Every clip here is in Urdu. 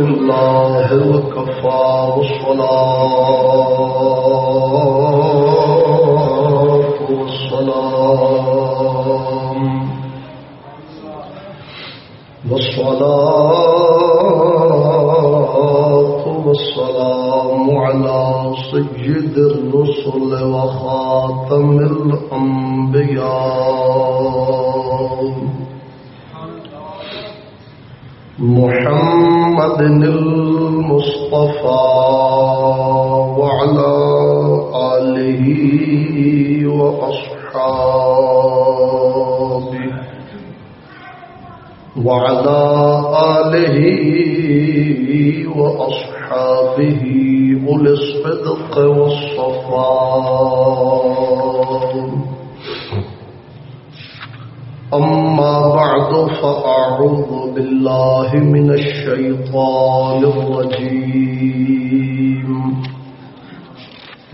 لله وكفى والصلاة والسلام والصلاة والسلام على سيد الرسل وخاتم الأنبياء محمد المصطفى وعلى آله وأصحابه وعلى آله وأصحابه أولي الصدق والصفاء. أما بعد فأعوذ بالله من الشيطان الرجيم.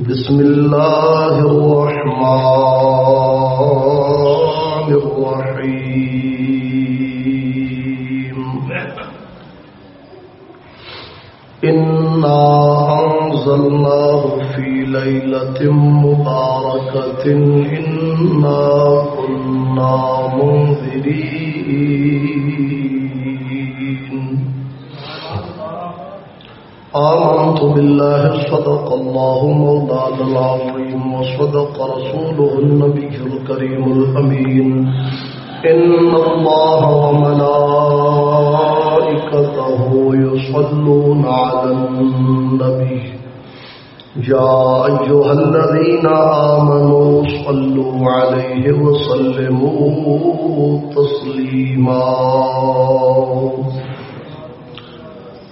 بسم الله الرحمن الرحيم. إنا أنزلناه في ليلة مباركة. إنا كنا منذرين. آمنت بالله صدق الله مولانا العظيم وصدق رسوله النبي الكريم الأمين. إن الله وملائكته يصلون على النبي. يا أيها الذين آمنوا صلوا عليه وسلموا تسليما.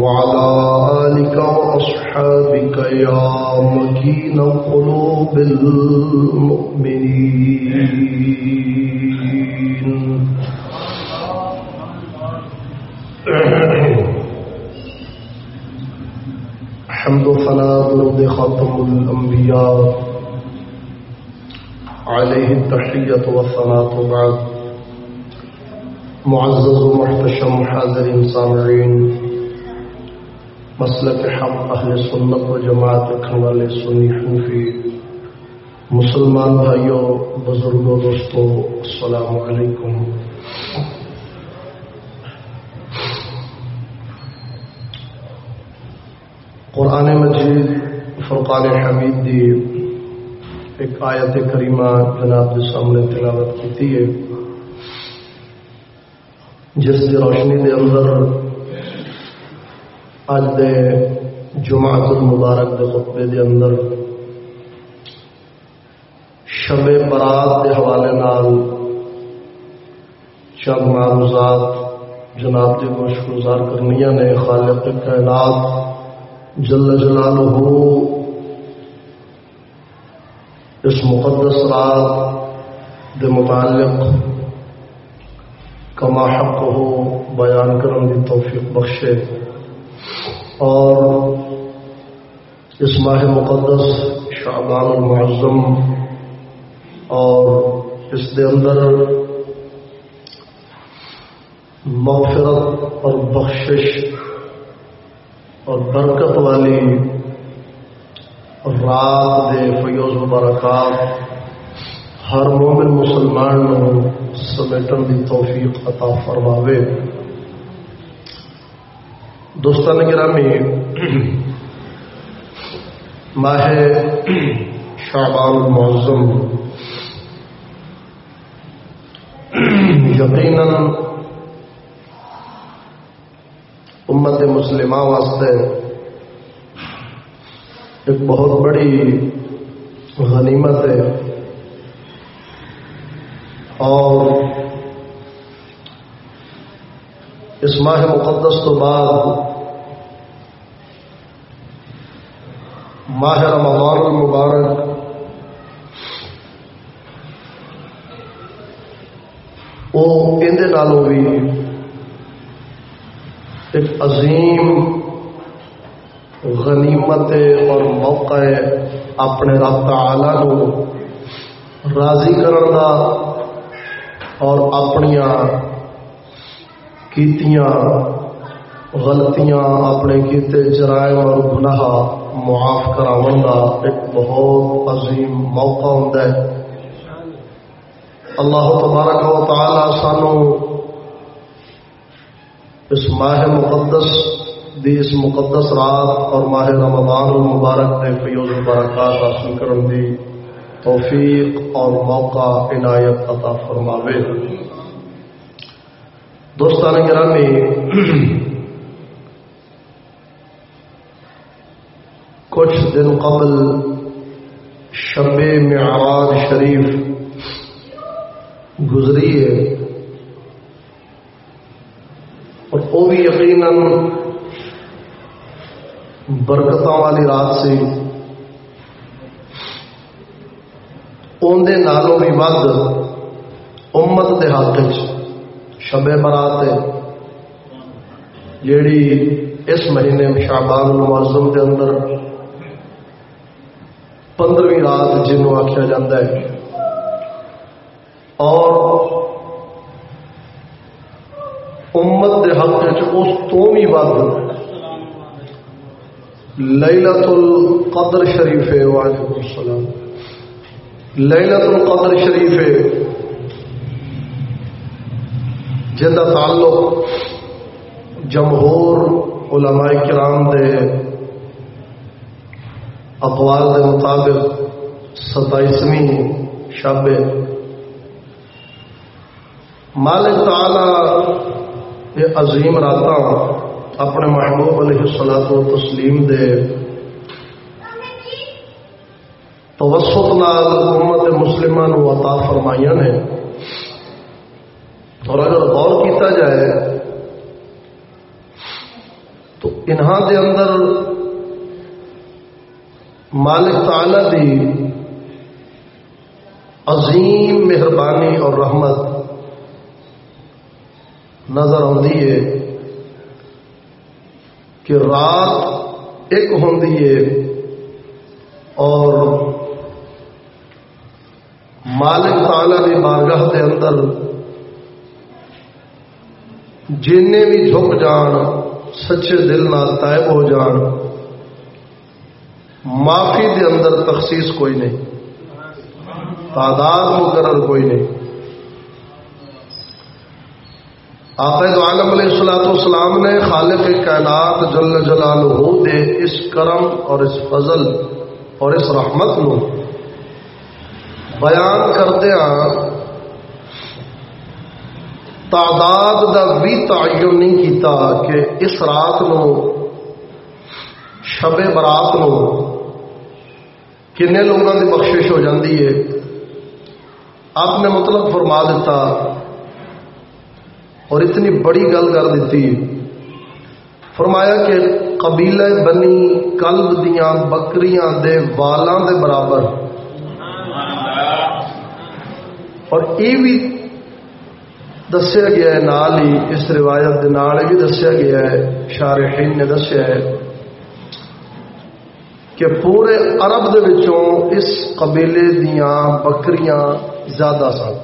وعلى آلك وأصحابك يا مكين قلوب المؤمنين. حمد و ثنا خاتم الانبیاء علیہ التحیت و ثناء بعد. معزز و محتشم حاضرین سامعین مسلک حق اہل سنت و جماعت رکھنے والے سنی حنفی، مسلمان بھائیوں بزرگوں دوستوں السلام علیکم۔ قرآن مجید فرقان حمید دی ایک آیت کریمہ جناب کے سامنے تلاوت کی ہے۔ جس کی روشنی دے اندر اج دے جماعت المبارک دے خطبے دے اندر شب برات کے حوالے نال چند معروضات جناب کے گوش گزار کرنی نے، خالق کائنات جل جلالہ اس مقدس رات دے متعلق کما حق ہو بیان کرنے کی توفیق بخشے۔ اور اس ماہ مقدس شعبان المعظم اور اس دے اندر مغفرت اور بخشش اور برکت والی رات دے فیوز مبارکات ہر مومن مسلمان سمیٹن دی توفیق عطا فرماوے۔ دوستان گرامی، ماہ شعبان المعظم یقیناً امت مسلمہ واسطے ایک بہت بڑی غنیمت ہے اور اس ماہ مقدس تو بعد ماہ رمضان المبارک وہ اندر بھی ایک عظیم غنیمت اور موقع ہے اپنے رب تعالی نو راضی کرن دا اور اپنیا کیتیاں غلطیاں اپنے کیتے جرائم اور گناہ معاف کراون کا ایک بہت عظیم موقع ہوتا ہے۔ اللہ تبارک و تعالی سانو اس ماہ مقدس دی اس مقدس رات اور ماہ رمضان المبارک نے فیوز البرکات حاصل کرن دی توفیق اور موقع عنایت عطا فرماوے۔ دوستان گرامی کچھ دن قبل شب معراج شریف گزری ہے اور وہ بھی یقیناً برکتوں والی رات سے اندر نالوں بھی ود امت کے ہاتھ شب برات جیڑی اس مہینے شابان المعظم کے اندر پندرہویں رات جنوں آخیا جا ہے۔ اور امت کے حق اس تو بھی ود لیلت القدر شریف ہے وعلیکم السلام۔ لیلت القدر شریف ہے جن کا تعلق جمہور علماء کرام دے اقوال کے مطابق ستائیسویں شب مالک تعالی یہ عظیم رات اپنے محبوب علیہ سلاط و تسلیم دے توسط نال امت مسلمان عطا فرمائیاں نے۔ اور اگر غور کیتا جائے تو انہاں دے اندر مالک تعالی دی عظیم مہربانی اور رحمت نظر آتی ہے کہ رات ایک ہوں اور مالک تعالی دی بارگاہ کے اندر جن بھی جھک جان، سچے دل نہ طائب ہو جان معافی دے اندر تخصیص کوئی نہیں۔ تعداد مقرر کوئی نہیں۔ آپ عالم علیہ السلاۃ والسلام نے خالق کائنات جل جلال دے اس کرم اور اس فضل اور اس رحمت نو بیان کردیا تعداد دا بھی تعین نہیں کیتا کہ اس رات نو، شب برات نو کن لوگوں کی بخشش ہو جاتی ہے۔ آپ نے مطلب فرما دیتا اور اتنی بڑی گل کر دیتی۔ فرمایا کہ قبیلے بنی کلب دیا بکریاں دے والاں دے برابر۔ اور یہ بھی دسیا گیا ہے، نال ہی اس روایت کے بھی دسیا گیا ہے، شارحین نے دسیا ہے۔ کہ پورے عرب دے وچوں اس قبیلے دیاں بکریاں زیادہ سن۔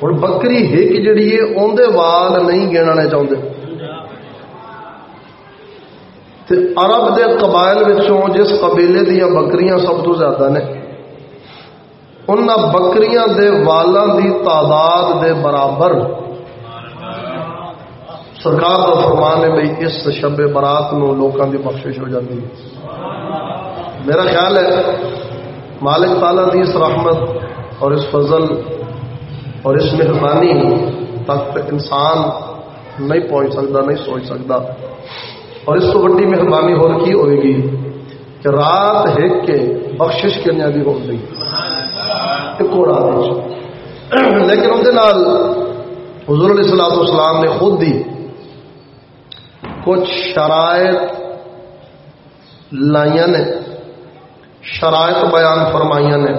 اور بکری ایک جڑی ہے اندر وال نہیں گننے چاہتے تے عرب دے قبائل وچوں جس قبیلے دیاں بکریاں سب تو زیادہ نے ان بکریاں دے والاں دی تعداد دے برابر سرکار کا فرمان ہے بھائی اس شب برات نو لوگوں کی بخشش ہو جاتی ہے۔ میرا خیال ہے مالک تعالیٰ دی اس رحمت اور اس فضل اور اس مہربانی تک انسان نہیں پہنچ سکتا، نہیں سوچ سکتا۔ اور اس کو بڑی مہربانی ہو رکھی ہوئے گی کہ رات ہیک کے بخشش کرنے بھی ہو گئی ایک رات لیکن اندر حضور علیہ السلام اسلام نے خود دی کچھ شرائط لائیا نے، شرائط بیان فرمائیا نے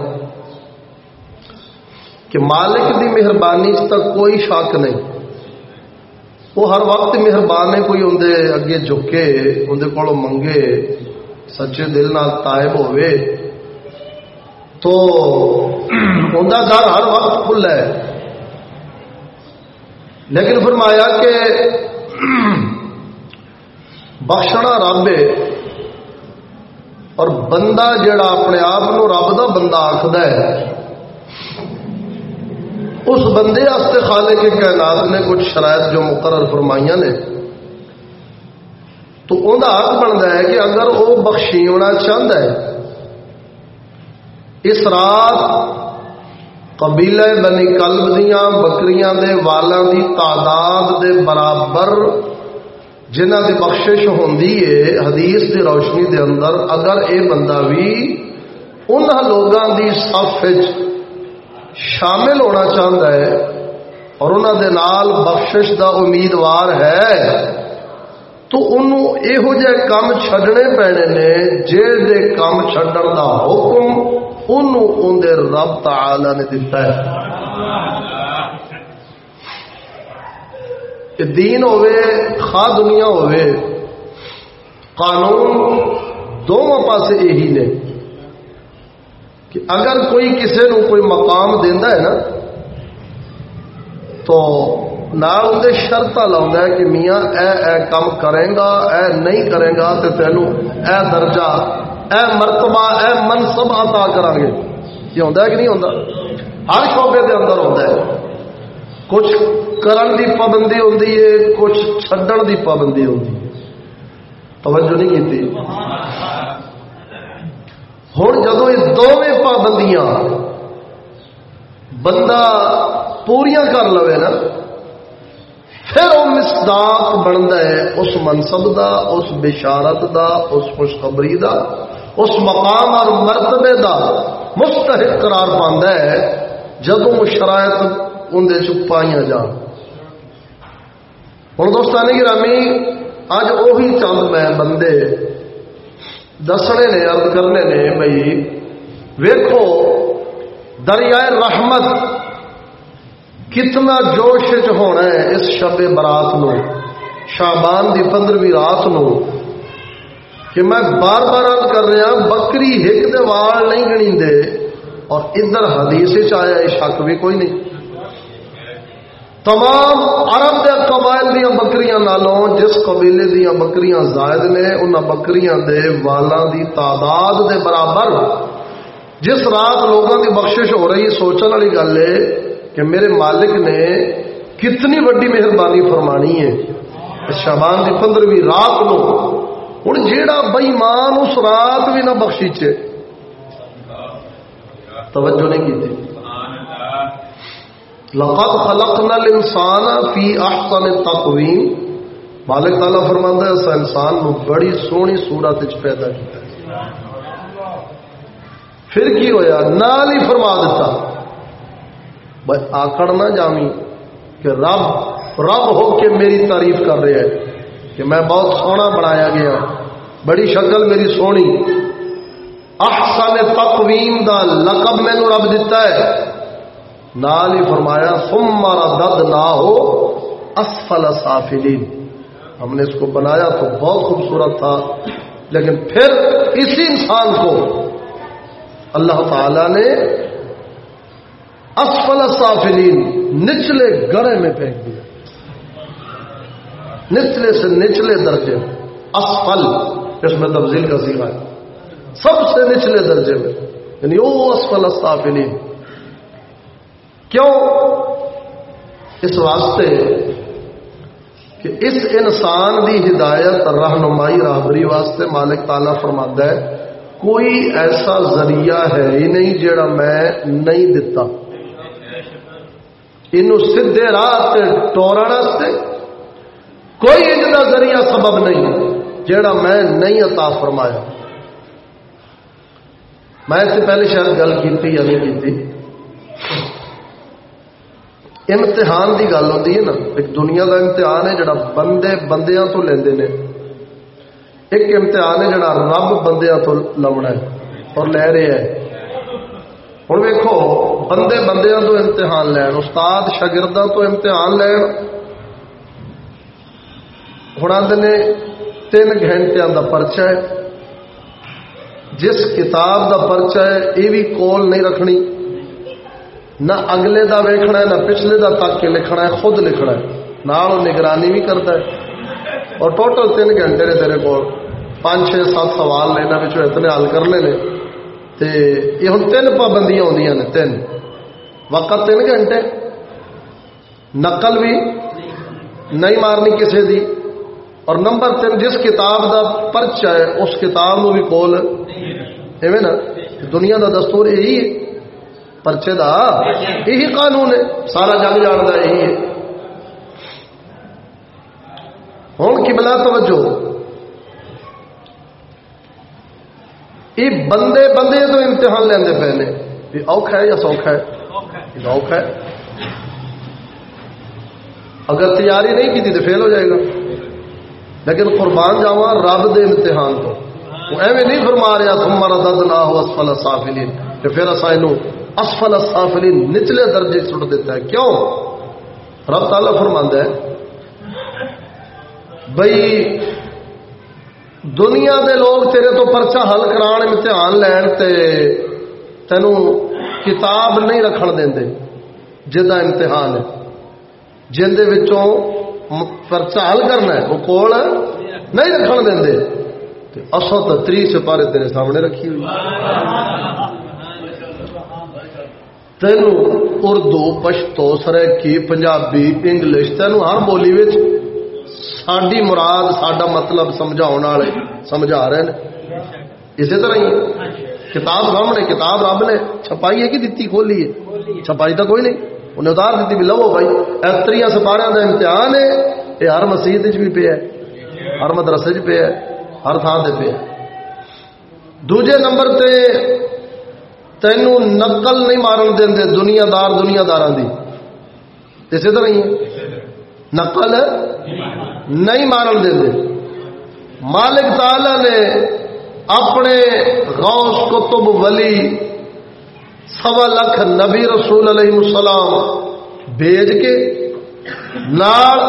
کہ مالک دی مہربانی تک کوئی شک نہیں۔ وہ ہر وقت مہربان ہے کوئی اندر اگے جھکے اندر کو منگے، سچے دل نال تائب ہوئے تو اندر در ہر وقت کھلا ہے۔ لیکن فرمایا کہ بخشنا رب ہے اور بندہ جڑا اپنے آپ رب دا بندہ آخد ہے اس بندے واسطے خالے کے کائنات نے کچھ شرائط جو مقرر فرمائیاں نے تو انہیں حق بنتا ہے کہ اگر وہ بخشی ہونا چاہتا ہے اس رات قبیلے بنی کلب دیا بکریاں دے والاں دی تعداد دے برابر جنہ دی بخشش ہوندی ہے، حدیث دی روشنی دے اندر اگر اے بندہ بھی انہاں لوگاں دی صف شامل ہونا چاہتا ہے اور انہوں دے نال بخشش دا امیدوار ہے، تو انہوں یہو جہ کام چھڈنے پینے نے جے دے کام چھڈن دا حکم انہوں اندر رب تعالی نے دیتا ہے دین ہوئے خواہ دنیا ہوئے قانون دونوں پاسے یہی نے کہ اگر کوئی کسی نو کوئی مقام دینا ہے نا، تو نال اندر شرط لا کہ میاں اے اے کام کرے گا، اے نہیں کرے گا تو تینوں اے درجہ، اے مرتبہ، اے منصب عطا کریں گے یہ ہوتا ہے کہ نہیں ہوتا ہر شعبے کے اندر ہوتا ہے۔ کچھ کرن دی پابندی ہوتی ہے کچھ چھڈن دی پابندی ہوتی ہے توجہ نہیں کی ہوں جدو یہ دونیں پابندیاں بندہ پوریا کر لو نا پھر وہ مسداق بنتا ہے اس منصب دا اس بشارت دا اس خوشخبری دا اس مقام اور مرتبے دا مستحق قرار پاندہ ہے جدو شرائط اندر چپائیاں جان ہوں دوستانی گرامی اج وہی چند میں بندے دسنے نے ارد کرنے نے بھائی ویکو دریائے رحمت کتنا جوش ہونا ہے اس شب برات نو شابان دی پندرہویں رات نو۔ کہ میں بار بار ارد کر رہا بکری ہک دے وال نہیں گنی دے اور ادھر حدیث آیا، یہ شک بھی کوئی نہیں۔ تمام عرب دے قبائل دیا بکریاں نالوں، جس قبیلے دیا بکریاں زائد نے ان بکریاں دے والاں دی تعداد دے برابر جس رات لوگوں دی بخشش ہو رہی سوچنے والی گل ہے کہ میرے مالک نے کتنی وڈی مہربانی فرمانی ہے۔ شابان دی پندرہویں رات نو ہوں جیڑا بئیمان اس رات بھی نہ بخشی توجہ نہیں کی لقد خلقنا الانسان فی احسن تقویم۔ مالک تعالیٰ فرماندا ہے، اس انسان نو بڑی سونی صورت وچ پیدا کیتا پھر کی ہویا؟ نال ہی فرما دیتا۔ بھائی، آکڑ نہ جامی کہ رب رب ہو کے میری تعریف کر رہے ہیں کہ میں بہت سونا بنایا گیا۔ بڑی شکل میری سونی۔ احسن تقویم دا لقب مینو رب دیتا ہے۔ نال ہی فرمایا سم مارا دد نہ ہو اسفل سافلین۔ ہم نے اس کو بنایا تو بہت خوبصورت تھا، لیکن پھر اسی انسان کو اللہ تعالی نے اسفل سافلین، نچلے گڑے میں پھینک دیا۔ نچلے سے نچلے درجے میں۔ اسفل، اس میں تبدیل کا سیکھا ہے۔ سب سے نچلے درجے میں۔ یعنی وہ اسفل سافلین۔ کیوں؟ اس واسطے کہ اس انسان دی ہدایت، رہنمائی رابری واسطے مالک تالا فرما ہے، کوئی ایسا ذریعہ ہے ہی نہیں جیڑا میں نہیں دتا۔ یہ سیدے راہ ٹورن کوئی ان کا ذریعہ سبب نہیں جیڑا میں نہیں عطا فرمایا۔ میں اس سے پہلے شاید گل کی یا نہیں کی امتحان کی گل ہوتی ہے نا، ایک دنیا کا امتحان ہے جڑا بندے بندیاں تو لیندے نے۔ ایک امتحان ہے جڑا رب بندیاں تو لونا ہے اور لے رہے ہیں۔ ہوں ویکو بندے بندیاں تو امتحان لین، استاد شاگرداں تو امتحان لین۔ ہوں آدھے تین گھنٹے کا پرچا ہے۔ جس کتاب دا پرچا ہے یہ بھی کول نہیں رکھنی۔ نہ اگلے دا ویکھنا ہے، نہ پچھلے دا تک کے لکھنا ہے، خود لکھنا ہے۔ نال نگرانی بھی کرتا ہے۔ اور ٹوٹل تین گھنٹے نے تیرے کو پانچ چھ سات سوال لینا پچھو اتنے حل کرنے نے تے یہ ہوں تین پابندیاں آدی نے، تین۔ وقت تین گھنٹے۔ نقل بھی نہیں مارنی کسی دی۔ اور نمبر تین، جس کتاب دا پرچ ہے، اس کتاب نو بھی کول ایویں نا، دنیا دا دستور یہی ہے۔ پرچے دا یہی قانون ہے۔ سارا جگ جانتا یہی ہے۔ ہوں کی بلا توجہ۔ یہ بندے بندے تو امتحان لیندے پے نے۔ یہ اوکھا ہے یا سوکھا ہے؟ یہ اوکھا ہے۔ اگر تیاری نہیں کی تو فیل ہو جائے گا۔ لیکن قربان جاوا رب دے امتحان تو وہ ایویں نہیں فرما رہا تمہارا درد نہ ہو اسفل سافلین۔ کہ پھر اصا یہ اسفل سافلین نچلے درجے سٹ دیتا ہے۔ کیوں؟ رب تعالیٰ فرما ہے بھائی دنیا دے لوگ تیرے تو پرچا حل کران، امتحان لین تے تینوں کتاب نہیں رکھن دیں جا امتحان ہے۔ جن دے وچوں پرچا حل کرنا ہے، وہ کول نہیں رکھن دیں اصل تو تری سپارے تیرے سامنے رکھی ہوئی۔ تینوں اردو پشتو سرکی پنجابی انگلش تینوں ہر بولی ساری مراد سڈا مطلب سمجھا والے سمجھا رہے ہیں اسی طرح ہی کتاب سامنے کتاب رب نے چھپائی ہے کہ دیتی کھولی ہے چھپائی تو کوئی نہیں انہیں اتار دیتی بھی لو بھائی اتری سپارے کا امتحان ہے یہ ہر مسیح بھی پیا ہر مدرسے چ پیا ہر تھان سے پیا دوجے نمبر تے تینوں نقل نہیں مارن دیں دنیا دار دنیا دار دی۔ اسی طرح ہی نقل نہیں مارن دیں مالک تعالی نے اپنے غوث کتب ولی، سوا لکھ نبی رسول علیہ السلام بھیج کے نال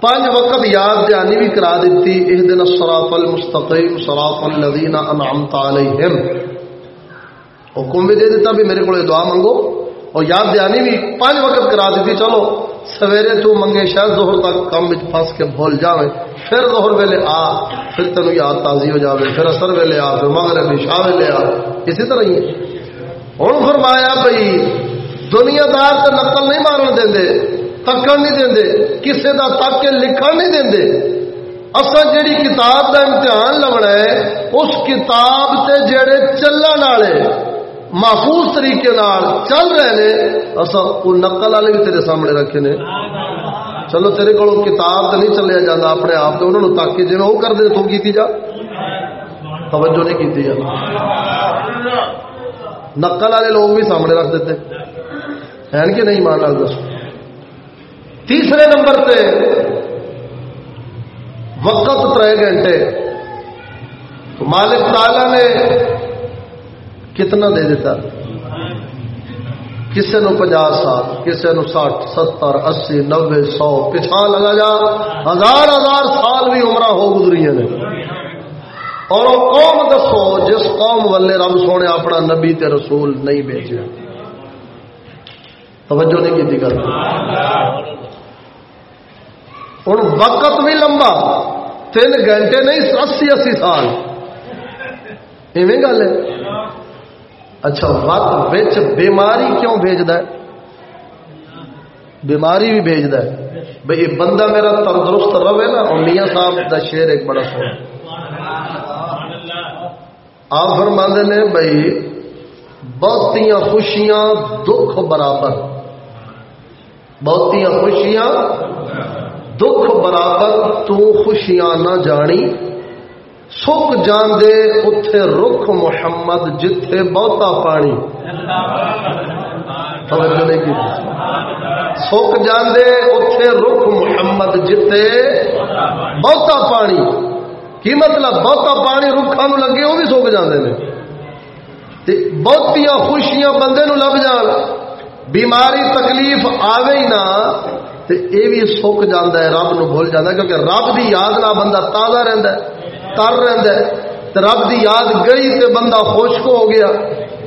پانچ وقت یاد دہانی بھی کرا دیتی۔ اس دن سراف المستقیم سراف الذین انعمت علیہم۔ حکم بھی دے دیتا بھی میرے کو دعا منگو اور یاد دہانی بھی پانچ وقت کرا دیتی، چلو، سویرے تو منگے شاید ظہر تک کم پھنس کے بھول جاوے، پھر ظہر ویلے آ، پھر تینوں یاد تازی ہو جاوے، پھر اثر ویلے آ، پھر مغرب شاہ ویلے آ، اسی طرح ہی ہوں فرمایا بھائی دنیا دار تو نقل نہیں مارن دیں تکن نہیں دیں کسی کا تک کے لکھن نہیں دیں اصا جیڑی کتاب کا امتحان لونا ہے، اس کتاب سے جڑے چلن والے محفوظ طریقے چل رہے ہیں اصا وہ نقل والے بھی تیرے سامنے رکھے نے۔ چلو تیرے کو کتاب تو نہیں چلیا جاتا اپنے آپ تو انہوں تاکہ جی وہ کر دے تو کی جا۔ توجہ نہیں کی جا۔ نقل والے لوگ بھی سامنے رکھ دیتے۔ ہیں کہ نہیں مان لال تیسرے نمبر تے وقت تر گھنٹے۔ مالک تعالی نے کتنا دے دیتا؟ کسی نو پنجا سال کسی نو سٹھ ستر، اسی نبے سو پچھا لگا جا۔ ہزار ہزار سال بھی عمر ہو گزری نے۔ اور وہ قوم دسو، جس قوم والے رب سونے اپنا نبی تے رسول نہیں بیچیا توجہ نہیں کی گل۔ ہوں وقت بھی لمبا، تین گھنٹے نہیں، اسی اسی سال۔ ایویں گل ہے۔ اچھا وقت بچ بیماری کیوں بھیجد بیماری بھی بھیجد بھائی یہ بندہ میرا تندرست رہے نا، اور میاں صاحب کا شیر ایک بڑا سونا۔ آپ فرماندے نے بھائی بہتیاں خوشیاں دکھ برابر۔ بہتیاں خوشیاں دکھ برابر، تو خوشیاں نہ جانی۔ سک جان دے اتے رخ محمد جتھے بہتا پانی سک جان دے اتے رخ محمد جتھے بہتا پانی کی مطلب بہتا پانی رکھا لگے وہ بھی سک جاتے ہیں بہت خوشیاں بندے نو لب جان بیماری تکلیف آوے ہی نہ تے اے بھی سک جانا ہے رب نو بھول جانا ہے کیونکہ رب دی یاد نہ بندہ تازہ رہندا ہے تر رہندا ہے تے رب دی یاد گئی تے بندہ خشک ہو گیا۔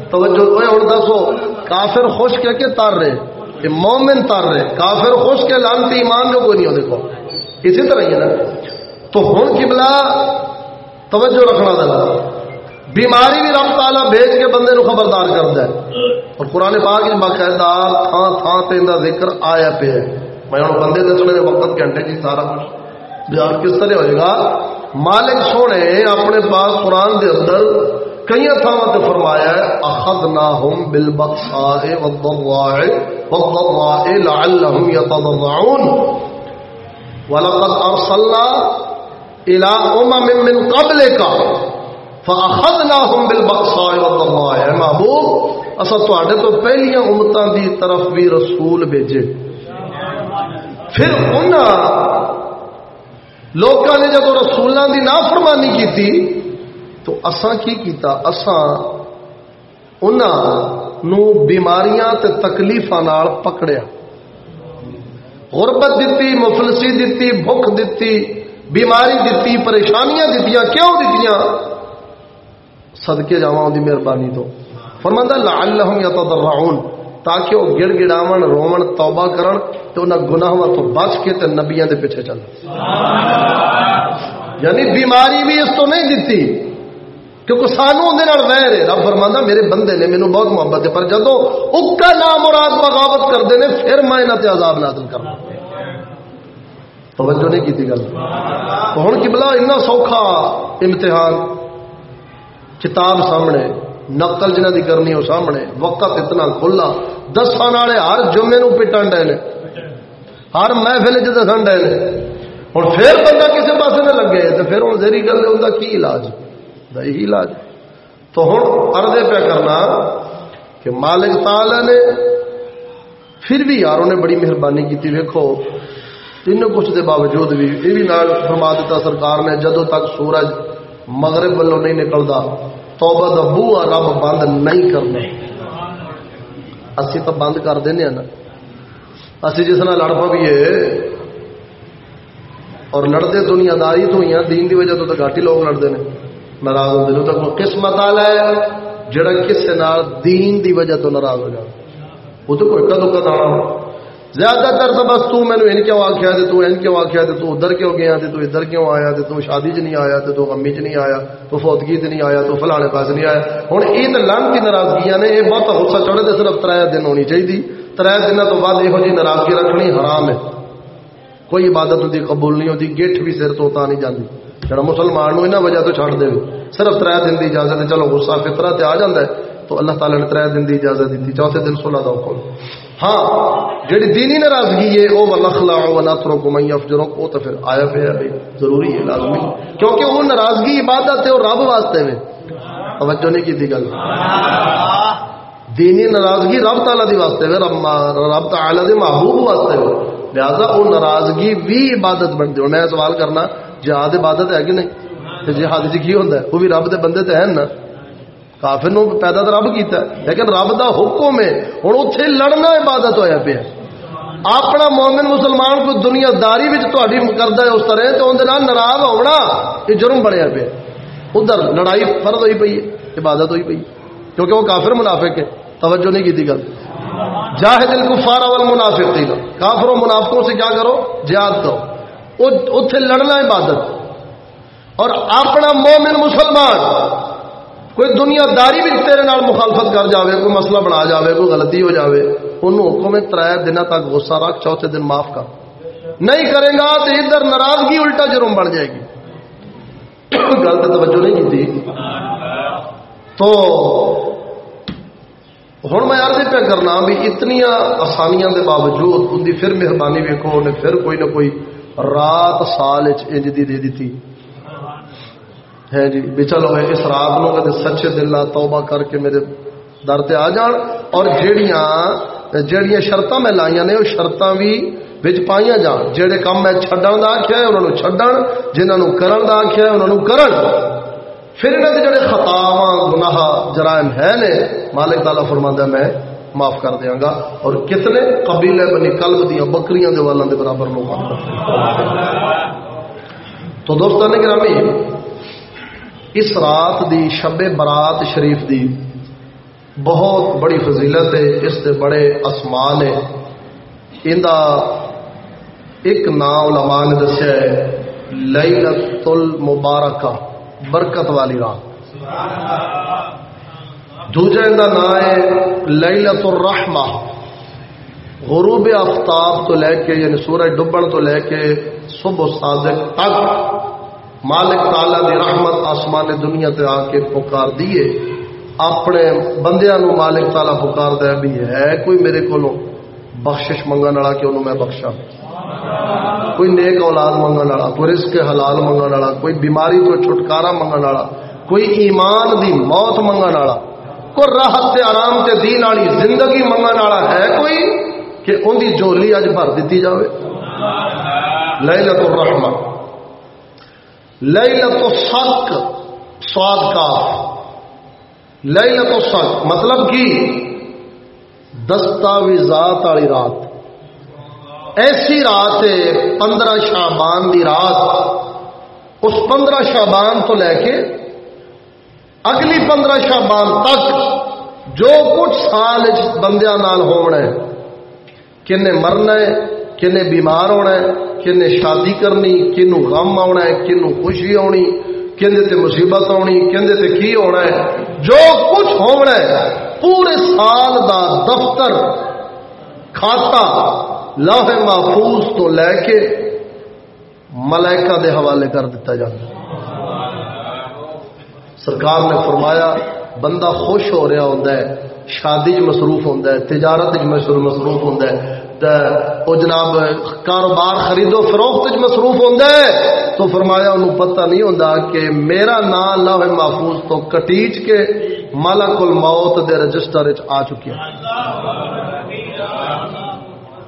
توجہ اوے ہن دسو، کافر خشک ہے کہ تر رہے؟ کہ مومن تر رہے۔ کافر خشک ہے لانتی ایمان جو کوئی نہیں ہو، دیکھو۔ اسی طرح ہی ہے نا۔ تو ہن قبلہ، توجہ رکھنا دلا بیماری بھی رب تعالیٰ بھیج کے بندے نو خبردار کرتا ہے اور قرآن پاک باقاعدہ تھان تھان پہ ذکر آیا پہ ہے۔ میں ہوں بندے دسنے وقت گھنٹے جی سارا کچھ بیان کس طرح ہوئے گا؟ مالک سونے اپنے پاس قرآن دے اندر کئی تھاواں تے فرمایا ہے، اخذناہم بالبقصاء والضراء والضراء لعلهم يتضرعون ولقد ارسلنا الى امم من قبلك والضراء۔ اے محبوب اسا تواڈے تو پہلیاں امتاں دی طرف بھی رسول بھیجے۔ پھر ان لوگوں نے جب رسولوں کی نافرمانی کی تو اساں کی کیتا؟ اساں انہوں بیماریاں تے تکلیفاں نال پکڑیا۔ غربت دیتی مفلسی دیتی بھوک دیتی بیماری دیتی پریشانیاں دیتیاں کیوں دیتیاں صدقے جاواں دی مہربانی تو۔ فرماندا، لعلہم یتضرعون۔ تاکہ وہ گڑ گڑاون رومن توبہ کرن تو انہاں گناہاں تو بچ کے تے نبیاں دے پیچھے چل یعنی بیماری بھی اس تو نہیں دیتی کیونکہ سانو اندر نال ویر ہے۔ رب فرماندا میرے بندے نے مینوں بہت محبت ہے پر جدوں اکا نام مراد بغاوت کردے نے پھر میں انہاں تے عذاب نازل کرنا توجہ نہیں کیتی گل۔ ہن قبلہ اتنا سوکھا امتحان کتاب سامنے نقل جنہ دی کرنی ہو سامنے، وقت اتنا کھلا۔ دسان والے ہر جمعے نو پٹن ڈے نے۔ ہر محفل چ دسن ڈے نے۔ ہوں پھر بندہ کسی پاس نہ لگے تو پھر ہوں زیری گل ہے کی علاج؟ یہی علاج۔ تو ہوں اردے پہ کرنا کہ مالک تعالی نے پھر بھی یار انہیں بڑی مہربانی کی ویکو تین کچھ دے باوجود بھی، یہ بھی نال فرما دیتا سرکار نے جدو تک سورج مغرب والوں نہیں نکلتا توبہ دا بوا رب بند نہیں کرنا اسی تو بند کر دینا نا۔ اسی جس نہ لڑ پویے اور لڑتے دنیا داری تو ہی دین دی وجہ تو تو گھٹ ہی لوگ لڑتے ہیں۔ ناراض ہوتے ہیں تو قسمت والا ہے، جڑا کسے نال دین دی وجہ تو ناراض ہو جائے۔ وہ تو کوئی کدو کد آنا زیادہ تر تو بس تو مینو ان کیوں آخیا تو ان کیوں آخیا تو ادھر کیوں گیا تو ادھر کیوں آیا تو شادی چ نہیں آیا تو غمی چ نہیں آیا، تو فوتگی چ نہیں آیا، تو فلانے پاس نہیں آیا۔ ہوں یہ تو لن ناراضگیاں نے، یہ بہت غصہ چڑھے تو صرف تر دن ہونی چاہیے تر دنوں تو بعد یہو جی ناراضگی رکھنی حرام ہے۔ کوئی عبادت ہوتی قبول نہیں ہوتی گیٹ بھی سر تو نہیں جاتی جڑا مسلمان یہاں وجہ تو چھڑ دے صرف تر دن کی اجازت ہے۔ چلو غصہ فطرہ تے آ جا تو اللہ تعالی نے تر دن کی اجازت دیتی چوتھے دن سولہ دا حکم۔ ہاں جڑی دینی ناراضگی ہے وہ ولخلا و ناترو کو میں افجروں کو تو پھر آیا پہ ہے ضروری ہے، لازمی۔ کیونکہ وہ ناراضگی عبادت ہے اور رب واسطے میں توجہ نہیں کی تھی گل۔ دینی ناراضگی رب تعالی دی واسطے ہے رب رب تعالی دے محبوب واسطے ہے لہذا وہ ناراضگی بھی عبادت بنتی ہے میں سوال کرنا، جہاد عبادت ہے کہ نہیں؟ جہاد جی کی ہوتا ہے وہ بھی رب دے بندے تے ہیں نا۔ کافر نو پیدا تو رب کیتا ہے۔ لیکن رب دا حکم ہے ہوں اتنے لڑنا عبادت ہوا پیا۔ اپنا مومن مسلمان کو دنیا داری کرتا ہے اس طرح تو اندر ناراض ہونا یہ جرم بنیا پیا۔ ادھر لڑائی فرد ہوئی پی ہے، عبادت ہوئی پی کیونکہ وہ کافر منافق ہے۔ توجہ نہیں کی گل۔ جاہد الکفار اول منافق تھی کافروں منافقوں سے کیا کرو؟ جہاد دو اتنے لڑنا عبادت۔ اور اپنا مومن مسلمان کوئی دنیا داری بھی تیرے نال مخالفت کر جاوے، کوئی مسئلہ بنا جاوے، کوئی غلطی ہو جاوے، انہوں حکم تر دن تک غصہ رکھ، چوتھے دن معاف کر۔ نہیں کرے گا تو ادھر ناراضگی الٹا جرم بن جائے گی۔ گل تو توجہ نہیں کی تھی؟ تو ہوں میں عرض پہ کرنا بھی اتنی آسانیاں دے باوجود ان کی پھر مہربانی ویکو انہیں پھر کوئی نہ کوئی رات سال دی دے دیتی۔ ہے جی۔ بھی چلو اس رات نو کدے سچے دل توبہ کر کے میرے در تے آ جان۔ اور جیڑیاں جیڑیاں شرطاں میں لائیاں نے، وہ شرطاں بھی بچ پائیاں جان۔ جہے کام میں چڈن کا آخیا ہے انہوں چڈن جنہوں کرن کا آخیا ہے انہوں کرن۔ پھر انہوں کے جڑے خطاواں، گناہ جرائم ہے نے، مالک تعالیٰ فرماندہ میں معاف کر دیا گا۔ اور کتنے قبیلے بنی کلب دیا بکریاں دے والوں دے برابر لوگ تو دوستان گرامی اس رات دی شب برات شریف دی بہت بڑی فضیلت ہے، اس سے بڑے اسمان ہے۔ اندہ ایک نام علماء نے دسیا ہے لیلت المبارکہ، برکت والی رات۔ دوجا ان کا نام ہے لیلت الرحمہ۔ غروب آفتاب تو لے کے یعنی سورج ڈبن تو لے کے صبح صادق تک مالک تعالی دی رحمت آسمان دنیا تے آ کے پکار دیے اپنے بندیاں نو مالک تعالی پکار دے بھی ہے۔ کوئی میرے کو بخشش منگن والا کہ انہوں میں بخشا۔ کوئی نیک اولاد منگن والا، کوئی رزق حلال منگن والا، کوئی بیماری تو چھٹکارا منگن والا، کوئی ایمان دی موت منگن والا، کوئی راحت تے آرام تے دین والی زندگی منگن والا ہے کوئی کہ ان دی جولی اج بھر دیتی جاوے۔ لیلت الرحمہ لیلت الصدق، سواد کاف۔ لیلت الصدق مطلب کی؟ دستاویزات والی رات۔ ایسی رات ہے، پندرہ شابان دی رات۔ اس پندرہ شابان تو لے کے اگلی پندرہ شابان تک جو کچھ سال بندیا ہونا ہے، کن مرنا ہے کن بیمار ہونا ہے کن شادی کرنی کنو غم آنا ہے کنو خوشی آنی تے مصیبت آنی تے کی ہونا ہے جو کچھ ہونا ہے پورے سال دا دفتر کھاتا لاہے محفوظ تو لے کے ملائکہ دے حوالے کر دیتا جاتا ہے سرکار نے فرمایا بندہ خوش ہو رہا ہوتا ہے شادی مصروف ہوتا ہے تجارت مصروف ہوتا ہے وہ جناب، کاروبار خریدو فروخت مصروف ہوتا ہے، تو فرمایا انہوں پتہ نہیں ہوتا کہ میرا نام اللہ محفوظ تو کٹیچ کے ملک الموت دے رجسٹر آ چکیا۔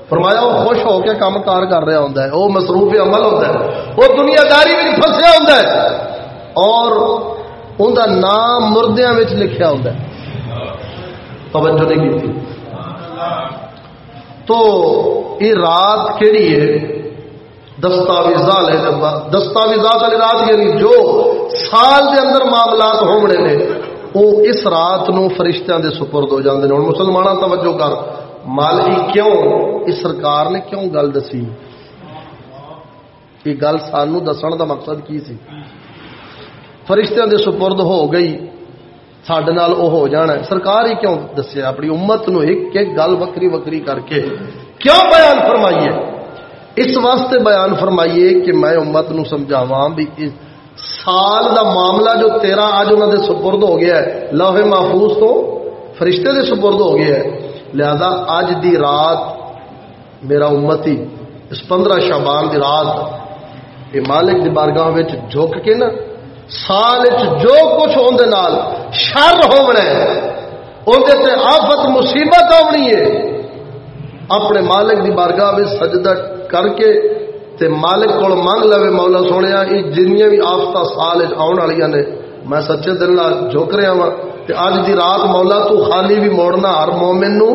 فرمایا وہ خوش ہو کے کام کار کر رہا ہوتا ہے وہ مصروف عمل ہوتا ہے وہ دنیا داری میں پھنسیا ہوتا ہے، اور ان کا نام مردیا لکھا ہوتا ہے۔ توجہ نہیں کی تو یہ رات کہڑی ہے؟ دستاویزات دستاویزات والی رات یعنی جو سال دے اندر معاملات ہونے نے، وہ اس رات نو فرشتیاں دے سپرد ہو جاندے ہیں مسلمانوں توجہ کر، مالکی کیوں؟ اس سرکار نے کیوں گل دسی؟ یہ گل سانو دسن دا مقصد کی سی؟ فرشتوں دے سپرد ہو گئی۔ سڈے وہ ہو جانا ہے سرکار ہی کیوں دسیا اپنی امت نو ایک ایک گل وکری وکری کر کے کیوں بیان فرمائیے اس واسطے بیان فرمائیے کہ میں امت نو سمجھاوا بھی سال دا معاملہ جو تیرا اج انہوں دے سپرد ہو گیا ہے لوہے محفوظ تو فرشتے دے سپرد ہو گیا ہے لہذا اج دی رات میرا امتی اس پندرہ شابان دی رات یہ مالک دی بارگاہ جھک کے نا سال جو کچھ اندر شر ہونا اندر سے آفت مصیبت آنی ہے۔ اپنے مالک دی بارگاہ میں سجدہ کر کے تے مالک کو منگ لو مولا سونے یہ جنیا بھی آفت سال آن والی نے۔ میں سچے دل جھک رہا ہاں، وا اج دی رات مولا تو خالی بھی موڑنا ہر مومن نو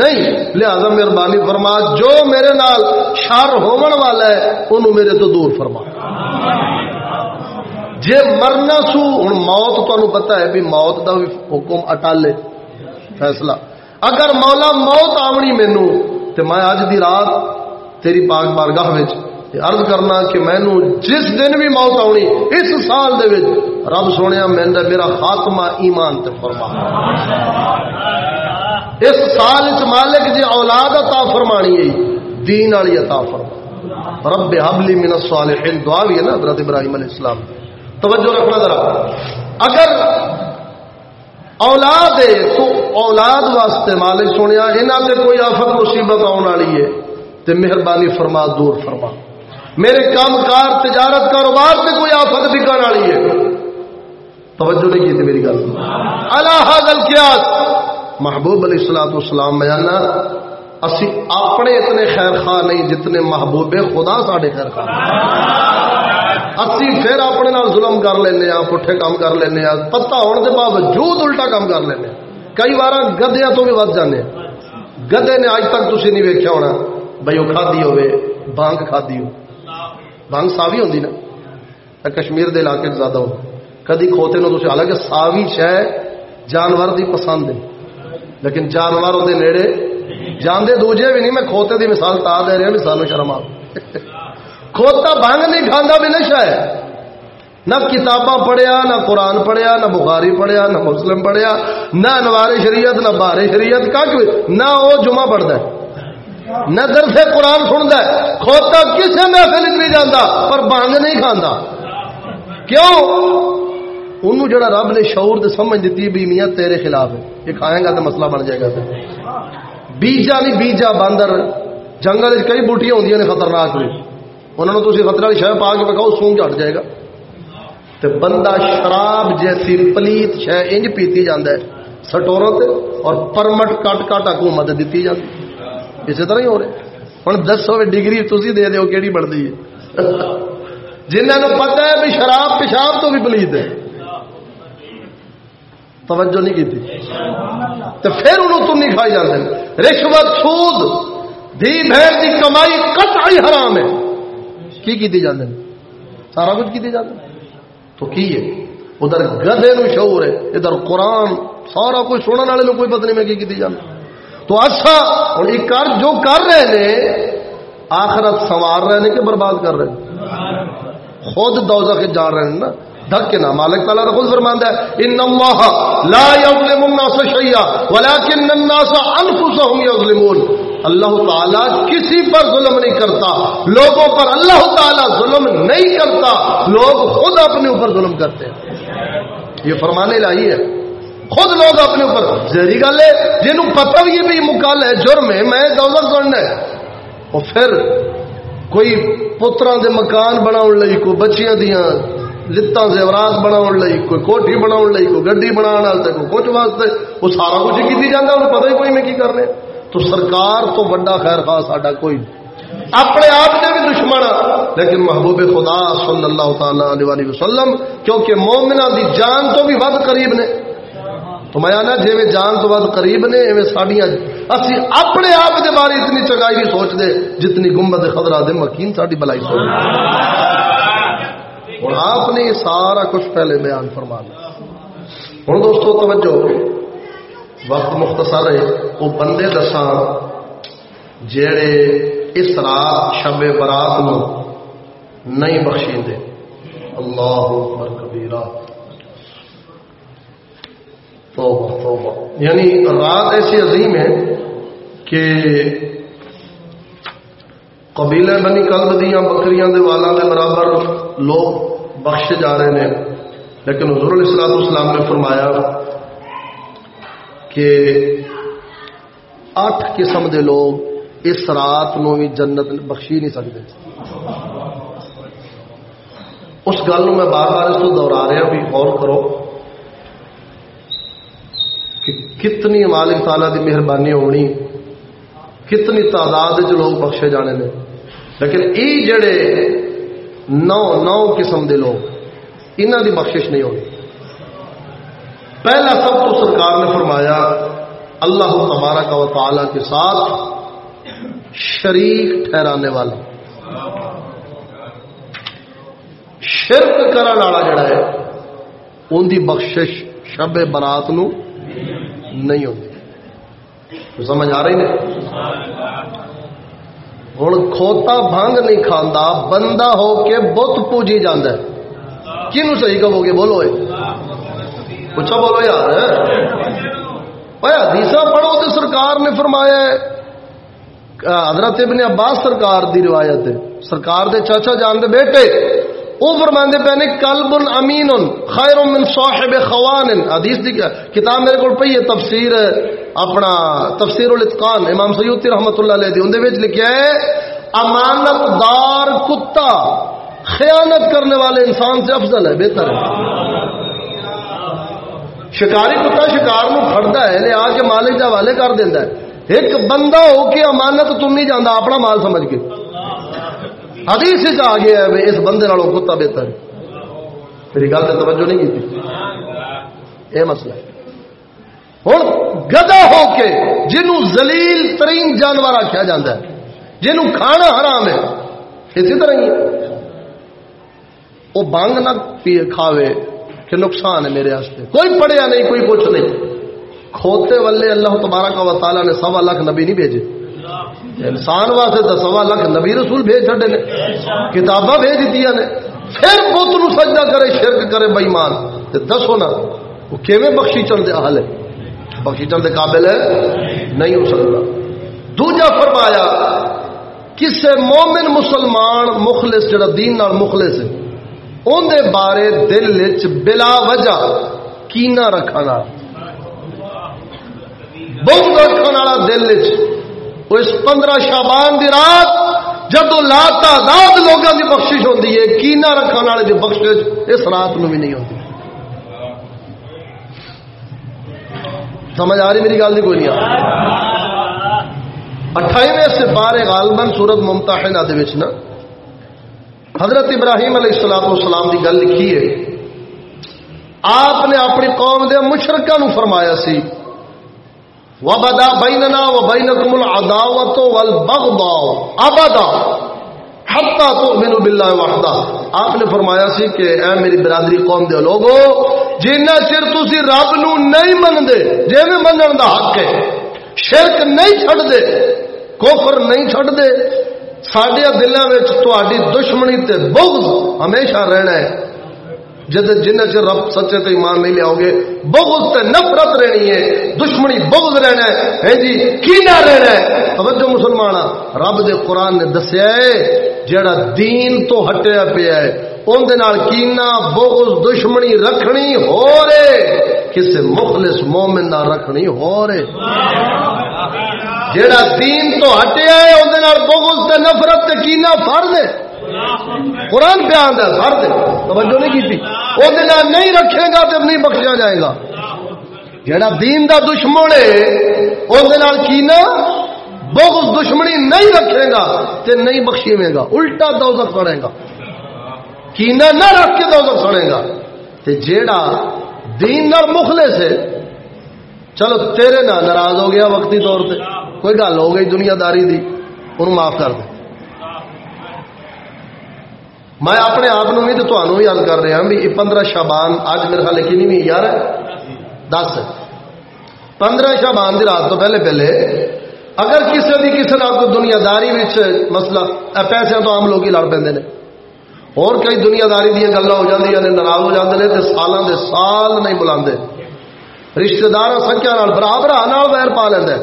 نہیں۔ لہذا مہربانی فرما، جو میرے نال شر ہون والا ہے انہوں میرے تو دور فرما۔ جے مرنا سو ہوں موت تمہیں پتا ہے بھی موت دا بھی حکم اٹالے فیصلہ۔ اگر مولا موت آمنی مینو تو میں اج دی رات تیری پاک بارگاہ عرض کرنا کہ مینو جس دن بھی موت آنی اس سال دے وچ رب سونے میرا خاتمہ ایمان تے فرما۔ اس سال چ مالک جی اولاد عطا فرمانی ہے، دین والی عطا فرما۔ رب حبلی من الصالحین، دعا بھی ہے نا حضرت ابراہیم علیہ السلام۔ توجہ رکھنا ذرا۔ اگر اولاد ہے تو اولاد واسطے مالک سنیا یہاں سے کوئی آفت مصیبت آنے والی ہے تو مہربانی فرما دور فرما۔ میرے کام کار تجارت کاروبار سے کوئی آفت بکن والی ہے۔ توجہ نہیں کی تھی میری گل۔ اللہ۔ گل کیا محبوب علیہ السلام السلام بیانہ اسی اپنے اتنے خیر خواہ نہیں جتنے محبوب خدا ساڈے خیر خواہ اسی پھر اپنے نال ظلم کر لینے ہاں پٹھے کام کر لینے ہاں پتہ ہونے کے باوجود الٹا کام کر لینے کئی بار گدیا تو بھی ود جانے گدے نے اج تک تھی نہیں ویکیا ہونا بھائی وہ کھادی ہوے بانگ کھادی ہو۔ بانگ ساوی ہوتی نا؟ کشمیر دے علاقے زیادہ ہو۔ کدی کھوتے نو تھی حالانکہ ساوی شہ جانور دی پسند ہے، لیکن جانور وہ نیڑے جانے دوجے بھی نہیں، میں کھوتے دی مثال تا دے رہا ہاں بھی سانو شرم آ۔ کھوتا بنگ نہیں کھانا بھی نشا ہے نہ کتاباں پڑھیا، نہ قرآن پڑھیا، نہ بخاری پڑھیا، نہ مسلم پڑھیا، نہ انوار شریعت، نہ بار شریعت کا نہ وہ جمعہ پڑھتا ہے۔ نہ در سے قرآن سنتا ہے۔ کھوتا کسی محفل نہیں جانا پر بانگ نہیں کھانا کیوں؟ انہوں جڑا رب نے شعور دے سمجھ دیتی بھی میاں تیرے خلاف ہے۔ یہ کھائے گا تو مسئلہ بن جائے گا۔ بیجا نہیں بیجا باندر جنگل کئی بوٹیاں ہوتی ہیں خطرناک بھی انہوں نے تھی خطرہ شہ پا کے پکاؤ سونگ چڑھ جائے گا تو بندہ شراب جیسی پلیت شہ انج پیتی جانا ہے سٹوروں سے اور پرمٹ کٹ کٹ حکومت دیتی جاتی اسی طرح ہی ہو رہے ہوں دسو ڈگری تھی دے دو کہڑی بڑھتی ہے جنہوں نے پتا ہے بھی شراب پیشاب تو بھی پلیت ہے توجہ نہیں کی تو پھر انہوں تم نہیں کھائی جاتے رشوت سود، دھی بہن کی کمائی قطعی حرام ہے۔ کی کی جاتے سارا کچھ کی جاتے تو کی ہے؟ ادھر گدے نو شعور ہے، ادھر قرآن، سارا کچھ سننے والے کوئی پتہ نہیں میں کی کی جانا تو اچھا اور یہ کر جو کر رہے ہیں آخرت سنوار رہے ہیں کہ برباد کر رہے۔ ہیں خود دوزہ کے جا رہے ہیں نا۔ دھکے نہ، مالک تعالیٰ نے خود فرماندا ہے ان اللہ لا یظلم الناس شیئا ولكن الناس انفسهم یظلمون اللہ تعالیٰ کسی پر ظلم نہیں کرتا، لوگوں پر اللہ تعالیٰ ظلم نہیں کرتا، لوگ خود اپنے اوپر ظلم کرتے ہیں۔ یہ فرمانے لائی ہے۔ خود لوگ اپنے اوپر، زہری گل ہے، جنہوں پتہ بھی بھی مکال ہے، جرم ہے، میں دولت کرنا ہے۔ اور پھر کوئی پترا دے مکان بناؤ لئی، کوئی بچیاں دیاں لتاں زیورات بناؤ لئی، کوئی کوٹھی بناؤ لئی، کوئی گڈی بنا کوئی کچھ واسطے، وہ سارا کچھ کی جاتا انہیں پتہ ہی کوئی میں کی کر رہے تو سرکار تو بڑا خیر خاص ساڈا کوئی اپنے آپ کے بھی دشمن لیکن محبوب خدا صلی اللہ تعالی علیہ وسلم، کیونکہ مومنا دی جان تو بھی ود قریب نے۔ تو میں آنا جی جان تو ود قریب نے، ایویں ساڈیاں، اسی اپنے آپ کے بارے اتنی چگائی نہیں سوچ دے جتنی گمبد خطرہ دے مکین ساری بلائی سوچ اور آپ نے یہ سارا کچھ پہلے بیان فرما لیا ہوں دوستو، توجہ۔ وقت مختصر ہے۔ وہ بندے دساں جڑے اس رات شب برات نو نہیں بخشی دے اللہ اکبر کبیرہ۔ توبہ توبہ۔ یعنی رات ایسی عظیم ہے کہ قبیلے بنی کلب دیا بکریاں دے والا دے برابر لوگ بخش جا رہے ہیں لیکن حضور علیہ السلام اسلام نے فرمایا کہ اٹھ قسم دے لوگ اس رات نو بھی جنت بخشی نہیں سکتے۔ اس گل میں بار بار اس کو دوہرا رہا بھی غور کرو کہ کتنی مالک تعالیٰ دی مہربانی ہونی، کتنی تعداد لوگ بخشے جانے نے۔ لیکن یہ جڑے نو نو قسم دے لوگ انہوں دی بخشش نہیں ہونی۔ پہلا سب تو سرکار نے فرمایا، اللہ تبارک و تعالی کے ساتھ شریک ٹھہرانے والا۔ شرک کرنے والا جڑا ہے ان دی بخشش شب برات نو نہیں ہوتی سمجھ آ رہی نہیں ہوں کھوتا بھنگ نہیں کھانا بندہ ہو کے بت پوجی جانا کنو صحیح کہو گے؟ بولو پوچھا بولو یار۔ حدیث پڑھو تو سرکار نے فرمایا حضرت ابن عباس سرکار دی روایت ہے۔ سرکار دے چاچا جان دے بیٹے۔ وہ فرماندے پہ نے کلب امین خیر من صاحب خوان. حدیث دی کتاب میرے کو پئی ہے، تفسیر اپنا تفسیر الاتقان، امام سیوتی رحمت اللہ علیہ دی اندے وچ لکھیا ہے، امانت دار کتا خیانت کرنے والے انسان سے افضل ہے، بہتر ہے. شکاری کتا شکار نو پھڑدا ہے، لے آ کے مالک دے حوالے کر دیندا ہے۔ ایک بندہ ہو کے امانت تم نہیں جانا اپنا مال سمجھ کے۔ حدیث آ گیا ہے اس بندے نالوں کتا بہتر میری گل سے توجہ نہیں کی یہ مسئلہ ہے۔ ہوں گدا ہو کے جنوں زلیل ترین جانور آخیا جا ہے، جنوں کھانا حرام ہے، اسی طرح ہی وہ بنگ نہ پیے کھاوے کہ نقصان ہے میرے ہاستے کوئی پڑھیا نہیں، کوئی کچھ نہیں۔ کھوتے والے اللہ تبارک و تعالیٰ نے سوا لاکھ نبی نہیں بھیجے۔ انسان واسطے تو سوا لاکھ نبی رسول بھیج چڑے نے، کتاباں بھیج دیتی نے، پھر بت نو سجدہ کرے، شرک کرے بئیمان دسو نا، وہ کیویں بخشی چڑھ دے حال ہے؟ بخشی چڑھ دے قابل ہے؟ نہیں ہو سکتا۔ دوجا فرمایا، کسے مومن مسلمان مخلص جڑا دین نال مخلص ہے اندر بارے دل بلا وجہ کینا رکھنا بہت رکھنے والا دل چ اس پندرہ شابان دی رات جدو لا تعداد لوگوں کی بخشش ہوتی ہے کینا رکھنے والے کی بخش اس رات میں بھی نہیں ہوتی سمجھ آ رہی میری گل کی کوئی نہیں اٹھائیویں سے بارہ غالباً سورت ممتا نا۔ حضرت ابراہیم علیہ السلام والسلام کی گل لکھی ہے۔ آپ نے اپنی قوم دے مشرقہ نو فرمایا سی وبدا بیننا و بینکم العداوت والبغضاء ابدا حتا تؤمنوا بالله وحده۔ آپ نے فرمایا سی کہ اے میری برادری قوم دے لوگو، جنہ چر تسی رب نو نہیں مندے جویں منن دا حق ہے، شرک نہیں چھڑ دے کفر نہیں چھڑ دے سڈے دلوں میں تاری دشمنی تے بغض ہمیشہ رہنا ہے۔ جد جن چر رب سچے تے ایمان نہیں لیاؤ گے، بغض تے نفرت رہنی ہے، دشمنی بغض رہنا ہے ہے جی کی نہ رہنا ہے۔ توجہ مسلمان رب دے قرآن نے دسیا ہے جڑا دین تو ہٹیا پیا ہے اندر کینا بغض، دشمنی رکھنی ہو رہے، کسے مخلص مومن نہ رکھنی ہو رہے۔ جیڑا دین تو ہٹیا ہے اندر بغض تے نفرت تے کینا فرض ہے قرآن بیان ہے فرض ہے توجہ نہیں کی وہ نہیں رکھے گا تو نہیں بخشا جائے گا۔ جڑا دین دا دشمن ہے اندر کینا بغض دشمنی نہیں رکھے گا تے نہیں بخشیوے گا۔ الٹا دوزخ سڑے گا۔ کینا نہ رکھ کے دوزخ سڑے گا۔ تے جیڑا دین نال مخلص ہے، چلو تیرے نہ ناراض ہو گیا وقتی طور پہ کوئی گل ہو گئی دنیا داری دی انہوں معاف کر دے۔ میں اپنے آپ بھی تو تمہوں بھی یاد کر رہا ہاں بھی پندرہ شابان اج میرے خیال کی نہیں یار؟ دس۔ پندرہ شابان کی رات تو پہلے پہلے اگر کسی بھی کسی نہ کوئی دنیا داری مسئلہ پیسے تو آم لوگ ہی لڑ پہ اور کئی دنیا داری دیا گلا ہو جاتی ناراض ہو جاتے ہیں تو سالوں کے سال نہیں بلا رشتے دار سکیا برابر ویر پا لینا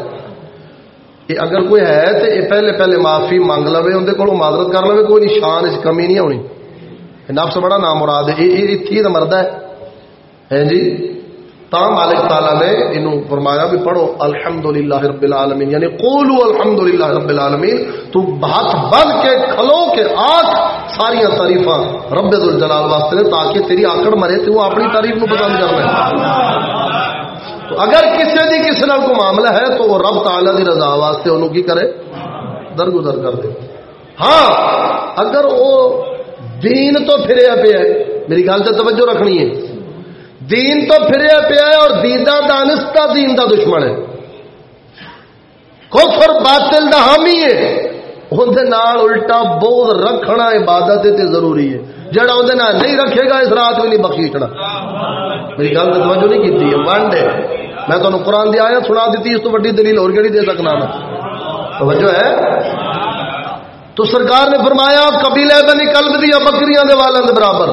کہ اگر کوئی ہے تو یہ پہلے پہلے معافی مانگ لو اندر کو معذرت کر لو کوئی نشان اس کمی نہیں آنی نفس بڑا نام مراد اتھی تو مرد ہے۔ ہاں جی؟ تا مالک تعالیٰ نے انہوں فرمایا بھی پڑھو الحمد للہ رب العالمین یعنی قولو الحمد للہ رب العالمین، تو ہاتھ بن کے کھلو کے آنکھ ساری تعریف رب الجلال واسطے تاکہ تیری آکڑ مرے تو وہ اپنی تعریف کو پسند کرنا ہے تو اگر کسی دی کسی نال کو معاملہ ہے تو وہ رب تعالی دی رضا واسطے انہوں کی کرے؟ درگزر کر دے۔ ہاں اگر وہ دین تو پھریا پیا ہے، میری گل سے توجہ رکھنی ہے۔ دین تو پھریا پیا ہے اور دیدہ دانستہ دین دا دشمن ہے۔ کفر باطل دا حامی ہے۔ اندر الٹا بہت رکھنا عبادت ضروری ہے۔ جڑا اندر نہیں رکھے گا، اس رات بھی نہیں بخشیچنا میری گل تو توجہ نہیں کی ون ڈے میں تمہیں قرآن دی آیا سنا دیتی، اس تو ویڈی دلیل اور کہڑی دے سکنا میں؟ توجہ ہے؟ تو سرکار نے فرمایا، قبیلہ بنی کلب دیا بکریاں دے دے برابر۔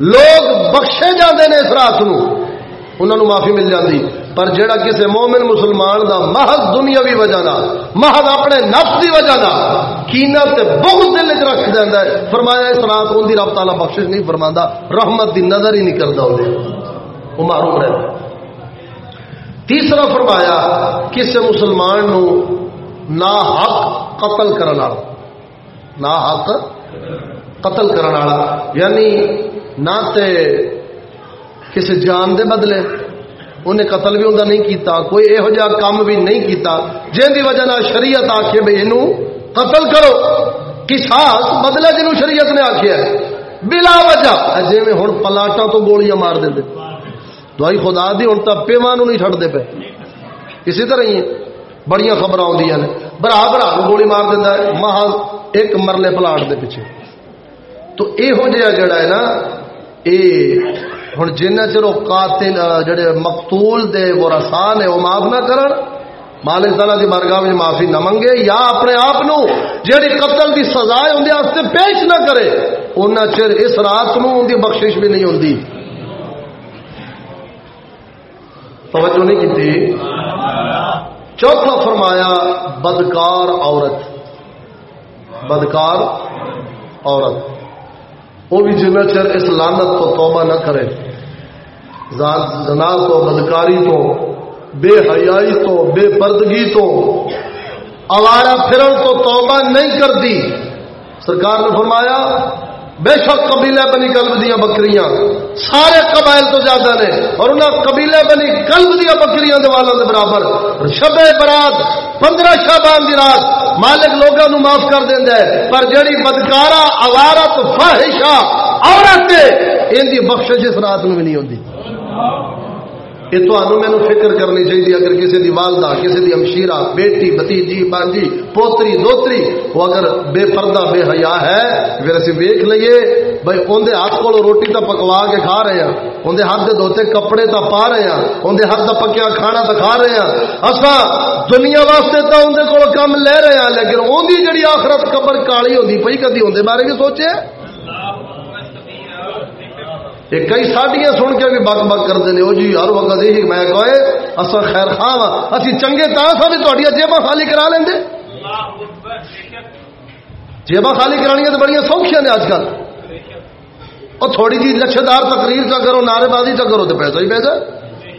لوگ بخشے جاندے نے اس رات نو۔ انہوں معافی مل جاتی پر جڑا کسی مومن مسلمان دا محض دنیاوی وجہ دا محض اپنے نفس دی وجہ دا کینا تے بغض دل وچ رکھ دیندا ہے۔ فرمایا اس رات اون دی رب تعالی بخشش نہیں فرماندا، رحمت دی نظر ہی نہیں کردا وہ محروم رہتا تیسرا فرمایا کسی مسلمان نو نا حق قتل کرنا نا حق قتل کرنا یعنی نہ تے کسی جان دے بدلے۔ انہیں قتل بھی انہیں نہیں کیتا، کوئی یہو جہا کام بھی نہیں کیتا۔ جن کی وجہ شریعت آخے بھائی یہ قتل کرو۔ کساس بدلا جنوں شریعت نے آخیا بلا وجہ۔ جی میں ہوں پلاٹا تو گولیاں مار دیں دوائی خدا دی ہوں تو پیواں نہیں چڑھتے پے۔ اسی طرح ہی بڑی خبر آدی نے۔ برا برا گولی مار دینا ہے محض ایک مرلے پلاٹ دے پیچھے۔ تو یہو جہا جڑا ہے نا یہ ہوں جن چر قاتل جڑے مقتول دے وہ رسان ہے وہ معاف نہ کرن۔ مالک تعالیٰ کی مرگاہ میں معافی نہ منگے، یا اپنے آپ جیڑی قتل کی سزا ہے اندر پیش نہ کرے۔ ان چر اس رات نو ان کی بخشش بھی نہیں ہوتی توجہ نہیں کی چوتھا فرمایا، بدکار عورت۔ بدکار عورت۔ وہ بھی جنہ چر اس لانت کو توبہ نہ کرے۔ زنا تو، بدکاری تو، بے حیائی تو، بے پردگی تو اوارا پھرن تو توبہ نہیں کرتی سرکار نے فرمایا، بے شک قبیلے بنی کلب دیا بکریاں۔ سارے قبائل تو زیادہ نے اور انہیں قبیلے بنی کلب دیا بکریاں دے والوں کے برابر۔ شب برات، پندرہ شابان دی رات مالک لوگوں معاف کر دینا ہے۔ پر جڑی بدکارا عوارت، فاحشہ عورت ان کی بخش اس رات میں بھی نہیں ہوتی یہ تو مینو فکر کرنی چاہیے اگر کسی دی والدہ، کسی دی امشیرہ، بیٹی بتیجی بانجی پوتری دوتری وہ اگر بے پردہ، بے حیا ہے، پھر اسی ویک لئیے بھائی اندر ہاتھ کو روٹی تو پکوا کے کھا رہے ہیں اندر ہاتھ دے دوتے کپڑے تو پا رہے ہیں اندر ہاتھ دا پکیا کھانا تو کھا رہے ہیں۔ اصا دنیا واسطے تو اندر کو کم لے رہے ہیں، لیکن اندی جڑی آخرت قبر کالی ہوتی پی کدی اندر بارے بھی سوچے؟ یہ کئی ساڈیاں سن کے بھی بک بک کرتے ہیں وہ جی ہر وقت یہی میں کہے اصا خیر خواہ وا اسی چنگے تا سا بھی تھوڑی جیبا خالی کرا لیں جیبا خالی کرانی تو بڑی سوکھیاں نے اج کل۔ اور تھوڑی جی لچھدار تقریر چا کرو نعرے بازی چا کرو تو پیسہ ہی پیسہ۔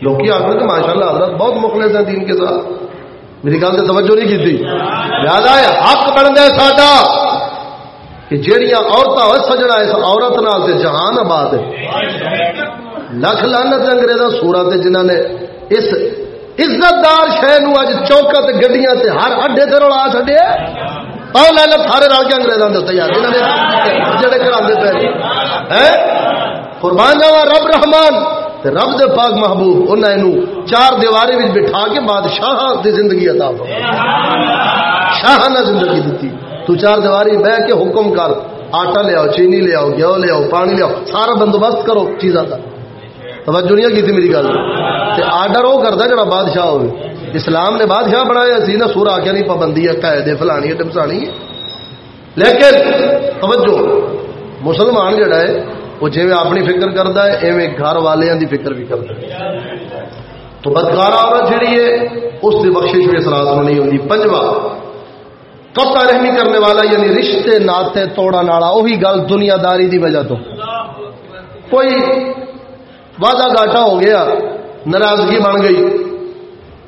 لوگ آخر کہ ماشاء اللہ حضرت بہت مخلص ہیں دین کے ساتھ۔ میری گل سے توجہ نہیں کی تھی یاد آئے حق بن گئے ساڈا۔ کہ جہیا عورتیں سجنا اس عورت نال تے جہان آباد لکھ لانت انگریزا سورا تے جنہ نے اس عزت دار شہر اج چوکا تے گڈیاں تے ہر اڈے تے رولا چڈے پاؤ لانت سارے رل کے انگریزوں کے اتنے یار جنہوں نے جڑے کرا پے جی۔ قربان جاوا رب رحمان رب دے پاک محبوب انہوں چار دیواری بٹھا کے بادشاہ دی زندگی عطا شاہ نے زندگی دیتی۔ تو چار دیواری بہ کے حکم کر، آٹا لے آؤ، چینی لے آؤ، گیو لے آؤ، پانی لے آؤ، سارا بندوبست کرو چیزاں کا توجہ نہیں کی تھی میری گل؟ آرڈر وہ کرتا جڑا بادشاہ ہوئے۔ اسلام نے بادشاہ بنایا سی نا سورا آ نہیں، پابندی ہے قائدے فلانی ہے ٹمسانی ہے۔ لیکن، توجہ، مسلمان جڑا ہے، وہ جی اپنی فکر کرتا ہے، ایویں گھر والوں کی فکر بھی کرتا ہے۔ تو بدکار عورت جہی ہے، اس کی بخشش بھی اثرات نہیں ہوتی پنجواں قطع رحمی کرنے والا یعنی رشتے ناتے توڑا نالا وہی گل دنیا داری دی وجہ تو۔ کوئی وعدہ گاٹا ہو گیا، ناراضگی بن گئی،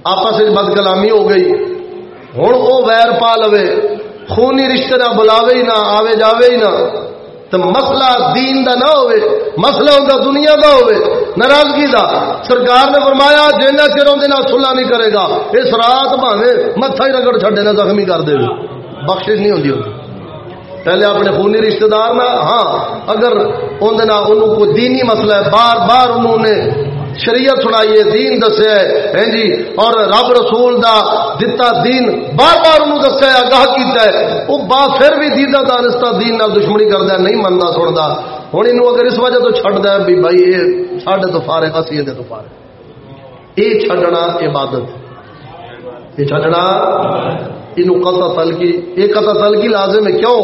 آپس بد کلامی ہو گئی ہوں وہ ویر پا لو خونی رشتے نہ بلاوے ہی نہ، آوے جاوے ہی نہ تو مسئلہ دین دا نہ ہوئے مسئلہ ہوتا دنیا دا ہوئے ناراضگی دا۔ سرکار نے فرمایا جنہ چر نہ سلا نہیں کرے گا، اس رات بھاوے متھا ہی رگڑ چھڈے نہ زخمی کر دے۔ بخش نہیں ہوتی ہوتی پہلے اپنے خونی رشتہ دار نہ ہاں اگر اندر کو دینی مسئلہ ہے، بار بار انہوں نے شریعت سنائی ہے، دین دسیا ہے ہاں جی اور رب رسول دا دتا دین بار بار انہوں دسیا ہے، آگاہ کیتا ہے وہ با پھر بھی دیدہ دانستہ، دین نال دشمنی کرتا ہے، نہیں مننا سنتا ہوں یہ اگر اس وجہ تو چڈ ہے بھی بھائی یہ ساڈے تو فارے اسی یہ تو فارے یہ چڈنا عبادت۔ یہ چڈنا قطع تلقی یہ قطع تلقی لازم ہے۔ کیوں؟